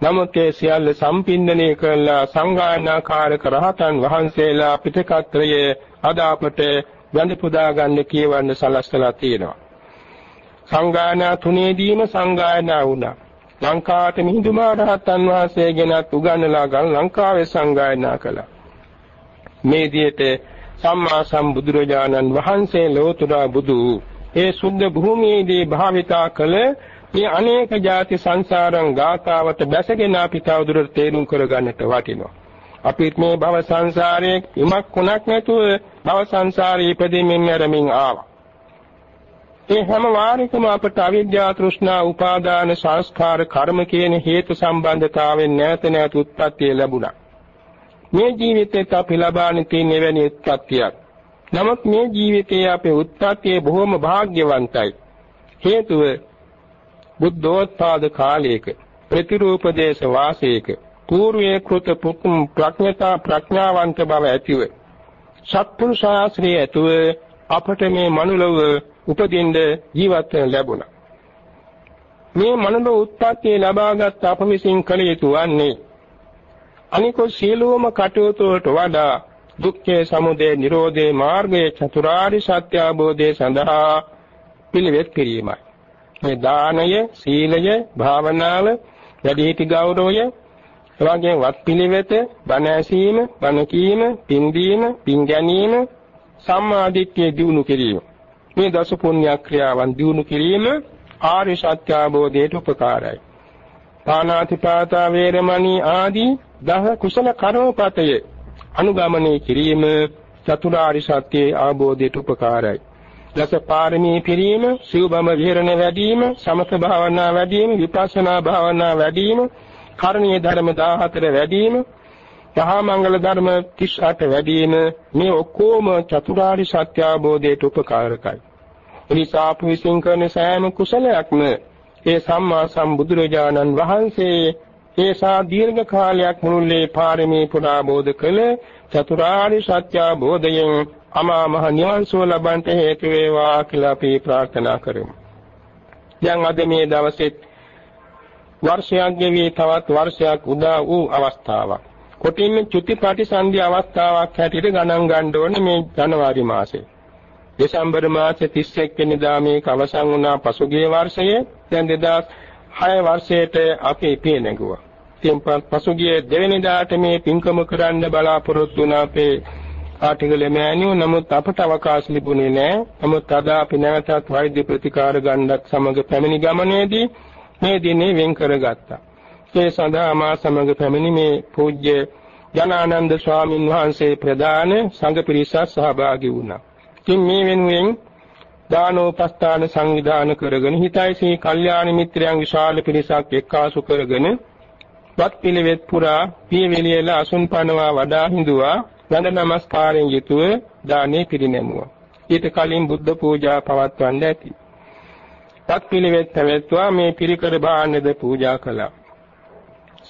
නමුත් ඒ සියල්ල සම්පින්දණය කළා සංගායනාකාරක රහතන් වහන්සේලා පිටකත්‍රයේ අද අපට වැඳ පුදා ගන්න කියවන්න සලස්සලා තියෙනවා. සංගායනා තුනේදීම සංගායනා වුණා. ලංකාවට මිහිඳුමා රහතන් වහන්සේ ගෙනත් උගන්වලා ගල් ලංකාවේ සංගායනා කළා. මේ දිහට සම්මා සම්බුදුරජාණන් වහන්සේ ලෝතුරා බුදු ඒ සුද්ධ භූමියේදී භාවිතා කළ මේ අනේක ಜಾති සංසාරං ගාථාවට බැසගෙන අපි තවදුරට තේරුම් කරගන්නට වටිනවා. අපිත් මේ භව සංසාරයේ ඉමක් කොනක් නැතුව භව සංසාරේ ඉපදෙමින් මැරෙමින් ආවා. ඒ හැම වාරයකම අපට අවිද්‍යාව තෘෂ්ණා උපාදාන සංස්කාර කර්ම කියන හේතු සම්බන්ධතාවෙන් නැවත නැවත උත්පත්ති ලැබුණා. මේ ජීවිතේත් අපි ලබාගෙන තියෙන එවැනි උත්පත්තියක්. නමුත් මේ ජීවිතයේ අපේ උත්පත්තිය බොහොම වාග්යවන්තයි. හේතුව බුද්ධෝත්පාද කාලයක ප්‍රතිරූප දේශ වාසයක పూర్වයේ කෘත පුකුම් ප්‍රඥතා ප්‍රඥාවන්ත බව ඇතිව සත්පුරුෂාශ්‍රය ඇතුව අපට මේ මනුලව උපදින්න ජීවත් වෙන්න ලැබුණා. මේ මනුලව උත්පත්ති ලබාගත් අප විසින් කළ යුතු වන්නේ අනිකෝ සියලුම කටයුතු වලට වඩා දුක්ඛේ සමුදය නිරෝධේ මාර්ගයේ චතුරාර්ය සත්‍ය අවබෝධය සඳහා පිළිවෙත් කිරීමයි. මේ දානය, සීලය, භාවනාව, වැඩිහිටි ගෞරවය, එවාගේ වත් පිළිවෙත, බණ ඇසීම, බණ කීම, පින් දීම, පින් ගැනීම, සම්මාදිට්ඨිය දිනු කිරීම. මේ දස පුණ්‍ය ක්‍රියාවන් දිනු කිරීම ආර්ය සත්‍ය අවබෝධයට උපකාරයි. පාණාතිපාතා වේරමණී ආදී දහ කුසල කර්මපතය අනුගමනය කිරීම චතුරාර්ය සත්‍ය අවබෝධයට උපකාරයි. දස පාරමී පිරීම, සිව්බම විහරණ වැඩිම, සමත භාවනා වැඩිම, විපස්සනා භාවනා වැඩිම, කර්ණීය ධර්ම 14 වැඩිම, මහා මංගල ධර්ම 38 වැඩිම මේ ඔක්කොම චතුරාර්ය සත්‍ය අවබෝධයට උපකාරකයි. එනිසා අප විසින් කරන සෑම කුසලයක්ම ඒ සම්මා සම්බුදුරජාණන් වහන්සේ ඒසා දීර්ඝ කාලයක් මුළුල්ලේ පාරමී පුරා බෝධ කළ චතුරාර්ය සත්‍ය අවබෝධයෙන් අමා මහ නිවන් සුව ලබන්ට හේතු වේවා කියලා අපි ප්‍රාර්ථනා කරමු. දැන් අද මේ දවසේ වර්ෂයක් ගෙවි තවත් වර්ෂයක් උදා වූ අවස්ථාවක්. කොටින්ම චුතිපටිසන්ධි අවස්ථාවක් හැටියට ගණන් ගන්න ඕනේ මේ ජනවාරි මාසේ. දෙසැම්බර් මාසේ 31 වෙනිදා මේක අවසන් වුණා පසුගිය වර්ෂයේ දැන් 2006 වර්ෂයට අපි පිය නැගුවා. ඉතින් පසුගිය දෙවෙනිදාට මේ පින්කම කරන්න බලාපොරොත්තු වුණ අපේ ආටිගල මෑණියෝ නමුත් අපට අවකාශ ලැබුණේ නැහැ. නමුත් අද අපි නැවතත් වෛද්‍ය ප්‍රතිකාර ගන්නත් සමග පැමිණි ගමනේදී මේ දිනේ වෙන් කරගත්තා. ඒ සඳහා මා සමග පැමිණි මේ පූජ්‍ය ජනානන්ද ස්වාමින් වහන්සේ ප්‍රදාන සංඝ පිරිසත් සහභාගී වුණා. ඉතින් මේ වෙනුවෙන් දානෝපස්ථාන සංවිධාන කරගෙන හිතයිසී කල්යාණ මිත්‍රයන් විශාල පිරිසක් එක්කාසු කරගෙන වත් පිළිවෙත් පුරා පියවිලියල අසුන් පනවා වඩා හිඳුවා වඳ නමස්කාරයෙන් යුතුව දානේ පිරිනැමුවා. ඊට කලින් බුද්ධ පූජා පවත්වන්න ඇති. වත් පිළිවෙත් පැවැත්වුවා මේ පිරිකර භාණ්ඩද පූජා කළා.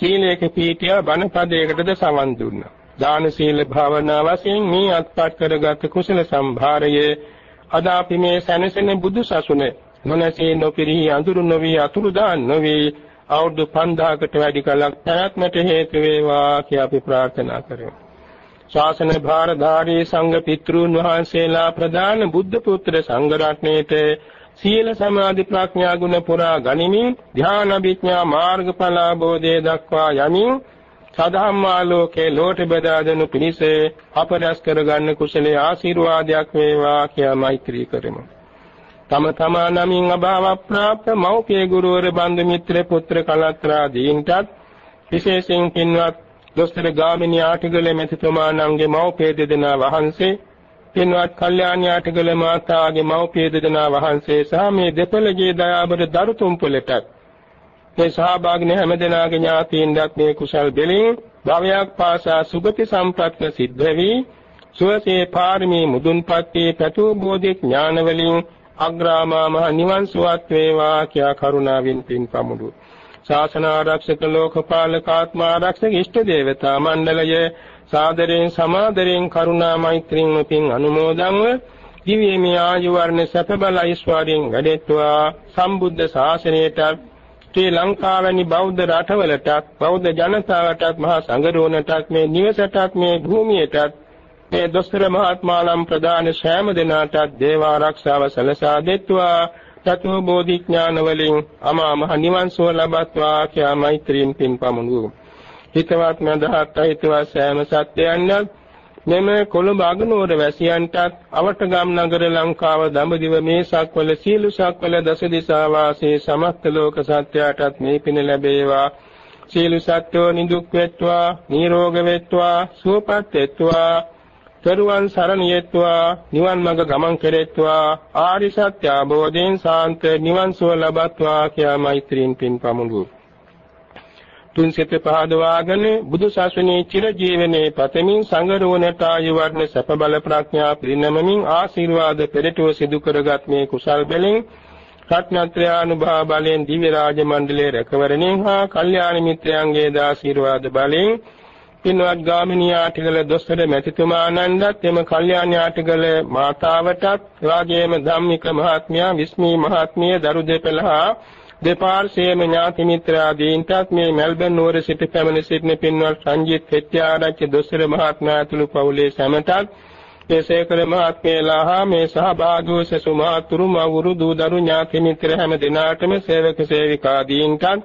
සීලයක පීඨිය බණ පදයකටද සවන් දුන්නා. දාන සීල භාවනා වශයෙන් මේ අත්පත් කරගත් කුසල සම්භාරයේ අද අපි මේ සැනසෙන බුදු සසුන මොනසේ නොපිරිහි අඳුරු නොවි අතුරු දාන් නොවි අවුරුදු 5000කට වැඩි කලක් පැවැත්මට හේතු වේවා කියලා අපි ප්‍රාර්ථනා කරමු. ශාසන භාරධාරී සංඝ පිතෘන් වහන්සේලා ප්‍රදාන බුද්ධ පුත්‍ර සංඝ රත්නයේට සීල සමාධි ප්‍රඥා ගුණ පුරා ගනිමින් ධ්‍යාන විඥා මාර්ගඵල බෝධේ දක්වා යමින් සදහම්මාලෝකේ ලෝට බෙදා දෙනු පිණිස අපරස් කරගන්න කුසලයේ ආශිර්වාදයක් වේවා කියා මෛත්‍රී කරමු. තම තමා නමින් අභාව ප්‍රාප්ත මෞපිය ගුරුවර බන්දු මිත්‍ර පුත්‍ර කලත්‍රා දීන්ටත් විශේෂයෙන් පින්වත් දොස්තර ගාමිණී ආටිගල මෙතිතුමාණන්ගේ මෞපිය දෙදෙනා වහන්සේ පින්වත් කල්යාණී ආටිගල මාතාගේ මෞපිය දෙදෙනා වහන්සේ සහ මේ දෙපළගේ දයාබර දරු තුම්පලටත් මේ සහභාගී හැම දෙනාගේ ඥාතීන්වත් මේ කුසල් දෙලින් භවයක් පාසා සුගති සම්ප්‍රත්න සිද්ධ වී සුවසේ පාරමී මුදුන්පත් වී පැතු බෝධි ඥාන වලින් අග්‍රාමා මහ නිවන් සුවත් වේවා කියා කරුණාවෙන් පින් පමුදු ශාසන ආරක්ෂක ලෝකපාලක ආත්මා ආරක්ෂක ඉෂ්ට දේවතා මණ්ඩලය සාදරයෙන් සමාදරයෙන් කරුණා මෛත්‍රියෙන් පින් අනුමෝදන්ව දිව්‍යමය ආයු වර්ණ සැප බල ඓශ්වර්යයෙන් වැඩෙත්වා සම්බුද්ධ ශාසනයට ශ්‍රී ලංකාවැනි බෞද්ධ රටවලටත් බෞද්ධ ජනතාවටත් මහා සංඝරෝණටත් මේ නිවසටත් මේ භූමියටත් මේ දොස්තර මහත්මාලම් ප්‍රදාන සෑම දිනාටත් දේව ආරක්ෂාව සැලසා දෙත්වා. තතු බෝධි ඥාන වලින් අමා මහ නිවන් සුව ලබත්වා කියා මෛත්‍රියෙන් පින් පමුණුවමු හිතවත් මඳහත් හිතවත් සෑම සත්‍යයන්වත් මෙම කොළඹ අගනුවර වැසියන්ටත් අවටගම් නගර ලංකාව දඹදිව මේ සක්වල සීලු සක්වල දස දිසා වාසී සමස්ත ලෝක සත්‍යයටත් මේ පින ලැබේවා. සීලු සත්‍යෝ නිදුක් වෙත්වා නිරෝග වෙත්වා සුවපත් වෙත්වා. තරුවන් සරණ යෙත්වා නිවන් මඟ ගමන් කෙරෙත්වා. ආරි සත්‍ය අවබෝධයෙන් සාන්ත නිවන් සුව ලබත්වා කියා මෛත්‍රීන් පින් පමුණුවෝ. තුන් සිත පහදවාගෙන බුදු සසුනේ චිර ජීවනයේ පතමින් සංගරෝණට ආයු වර්ණ සැප බල ප්‍රඥා පිරිනමමින් ආශිර්වාද පෙරටුව සිදු කරගත් මේ කුසල් බැලින් රත්නත්‍රානුභාව බලෙන් දිව්‍ය රාජ මණ්ඩලයේ රැකවරණයෙන් හා කල්යාණ මිත්‍රයන්ගේ දාශිර්වාද බලෙන් පින්වත් ගාමිණී ආටිගල දොස්තර මැතිතුමාණන්ටත් එම කල්යාණ ආටිගල මාතාවටත් එවාගේම ධම්මික මහත්මයා විස්මී මහත්මිය දරු දෙපළහා දෙපාර්ශ්වයේම ඥාති මිත්‍රාදීන්ටත් මේ මෙල්බන් නුවර සිට පැමිණ සිටින පින්වත් සංජීත් හෙට්ටිආරච්චි දොස්තර මහත්මයා ඇතුළු පවුලේ සැමටත් මේ සේකර මහත්මයලා හා මේ සහභාගී සසුමාතුරු මවුරු දූ දරු ඥාති මිත්‍ර හැම දිනාටම සේවක සේවිකාදීන්ටත්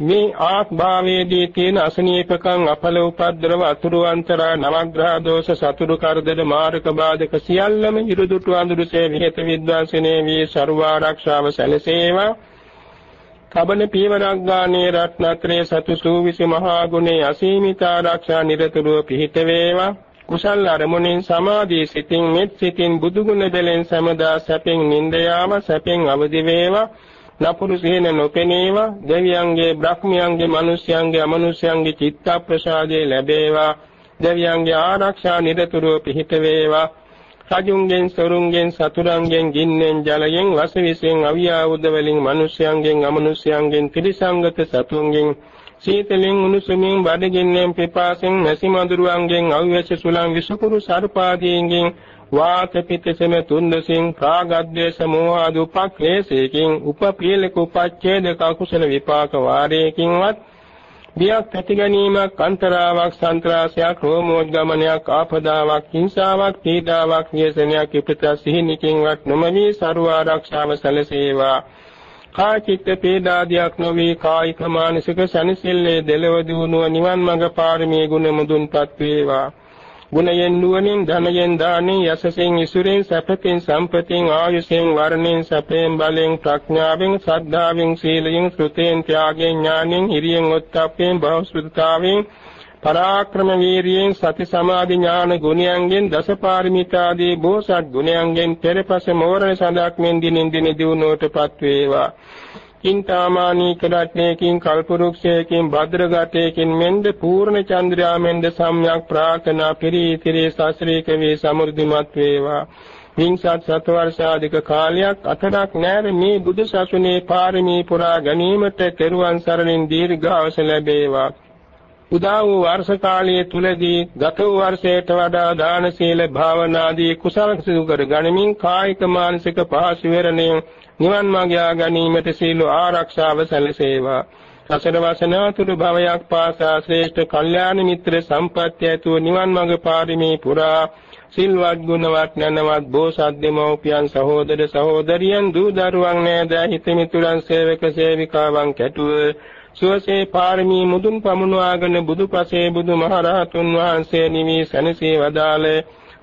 මේ ආත්භාවයේදී තියෙන අසනීපකම් අපල උපද්දරව අතුරු අන්තරා නවග්‍රහ දෝෂ සතුරු කරදර මාරක බාධක සියල්ලම ඉරුදුටු අඳුරුසේ විහෙත විද්වාසනේ වී ਸਰවාරක්ෂාව සැලසේවා. කබන පීවරක් ගානේ රත්නත්‍රයේ සතු සූවිසි මහා ගුණේ අසීමිත ආරක්ෂා නිරතුරුව පිහිට වේවා. කුසල් අරමුණෙන් සමාධී සිතින් මෙත් සිතින් බුදුගුණ දෙලෙන් සමදා සැපෙන් නින්ද යාම සැපෙන් අවදි වේවා. නපුරු සිහින නොපෙනේවා. දෙවියන්ගේ බ්‍රහ්මයන්ගේ මිනිස්යන්ගේ අමනුෂ්‍යයන්ගේ චිත්ත ප්‍රසාදේ ලැබේවා. දෙවියන්ගේ ආරක්ෂා නිරතුරුව පිහිට වේවා. රජුන්ගෙන් සොරුන්ගෙන් සතුරුන්ගෙන් ගින්නෙන් ජලයෙන් වසවිසෙන් අවියාවුද වලින් මිනිස්යන්ගෙන් අමනුෂ්‍යයන්ගෙන් ත්‍රිසංගත සතුන්ගෙන් සීතලෙන් උණුසුමින් බඩගින්නෙන් පිපාසෙන් මැසි මඳුරුවන්ගෙන් අව්‍යශ සුලං විසුකුරු සර්පාදීන්ගෙන් වාත පිතසම තුන්දසින් කාගද්දේශ මෝහ දුපක්ලේශයකින් උපපීලක උපච්ඡේදක කුසල විපාක වාරයකින්වත් බියක් ඇති ගැනීමක් අන්තරාවක් සන්ත්‍රාසයක් රෝමෝද්ගමනයක් ආපදාවක් හිංසාවක් පීඩාවක් ව්‍යසනයක් ඉපත සිහිනකින්වත් නොමවි ਸਰව ආරක්ෂාව සැලසේවා. කාචිත්ත පීඩාදියක් නොවේ කායික මානසික සනසිල්ලේ දෙලව දිනුව නිවන් මඟ පාරමී ගුණ මුදුන්පත් වේවා. ගුණයෙන් නුවණින් ධනයෙන් දානෙන් යසසෙන් ඉසුරෙන් සැපතෙන් සම්පතෙන් ආයුෂෙන් වර්ණෙන් සැපෙන් බලෙන් ප්‍රඥාවෙන් සද්ධාවෙන් සීලයෙන් ශ්‍රුතෙන් ත්‍යාගයෙන් ඥානෙන් හිරියෙන් ඔත්තප්පෙන් බහුශ්‍රතාවෙන් පරාක්‍රම වීරියෙන් සති සමාධි ඥාන ගුණයන්ගෙන් දසපාරමිතාදී බෝසත් ගුණයන්ගෙන් පෙරපස මෝරණ සඳක්මෙන් දිනින් දින දිනුවටපත් වේවා. කින්තාමානී කඩට්නේකින් කල්පරුක්ෂයකින් භද්‍රගතයකින් මෙන්ද පූර්ණ චන්ද්‍රයාමෙන්ද සම්්‍යක් ප්‍රාර්ථනා පිරීතිරේ සාස්ත්‍රීක වේ සමෘද්ධිමත් වේවා. විංසත් සතවර්ෂාධික කාලයක් අතරක් නැර මේ බුදු සසුනේ පාරමී පුරා ගැනීමට තෙරුවන් සරණින් දීර්ඝාස ලැබේවා. උදා වූ වර්ෂ කාලයේ තුලදී ගත වූ වර්ෂයට වඩා දාන සීල භාවනාදී කුසල සිදු කර ගනිමින් කායික මානසික පහසු වෙරණින් නිවන් මාර්ගය ගැනීමට සීල ආරක්ෂාව සැලසේවා. සසර වසනාතුරු භවයක් පාසා ශ්‍රේෂ්ඨ කල්යාණ මිත්‍ර සම්පත්‍ය ඇතුව නිවන් මාර්ග පාරමී පුරා. සිල්වත් ගුණවත් නැනවත් බෝසත් දෙමෝපියන් සහෝදර සහෝදරියන් දූ දරුවන් නෑද හිත මිතුරන් සේවක සේවිකාවන් කැටුව. සුවසේ පාරමී මුදුන් පමුණවාගෙන බුදුපසේ බුදුමහරහතුන් වහන්සේ නිවි සැනසී වදාළ.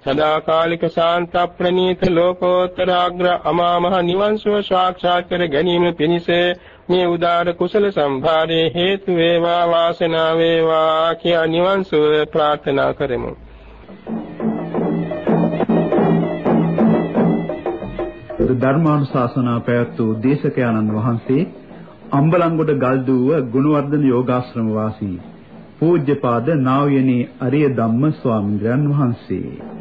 සදාකාලික ශාන්ත ප්‍රණීත ලෝකෝත්තර අග්‍ර අමා මහ නිවන් සුව සාක්ෂාත් කර ගැනීම පිණිස මේ උදාර කුසල සම්භාරයේ හේතු වේවා වාසනාව වේවා කියා නිවන් සුව ප්‍රාර්ථනා කරමු. ධර්මානුශාසනා පැවැත් වූ දේශකයන්න් වහන්සේ අම්බලන්ගොඩ ගල්දුව ගුණවර්ධන යෝගාශ්‍රම වාසී පූජ්‍යපාද නා වූ යනි අරිය ධම්ම ස්වාමීන් වහන්සේ.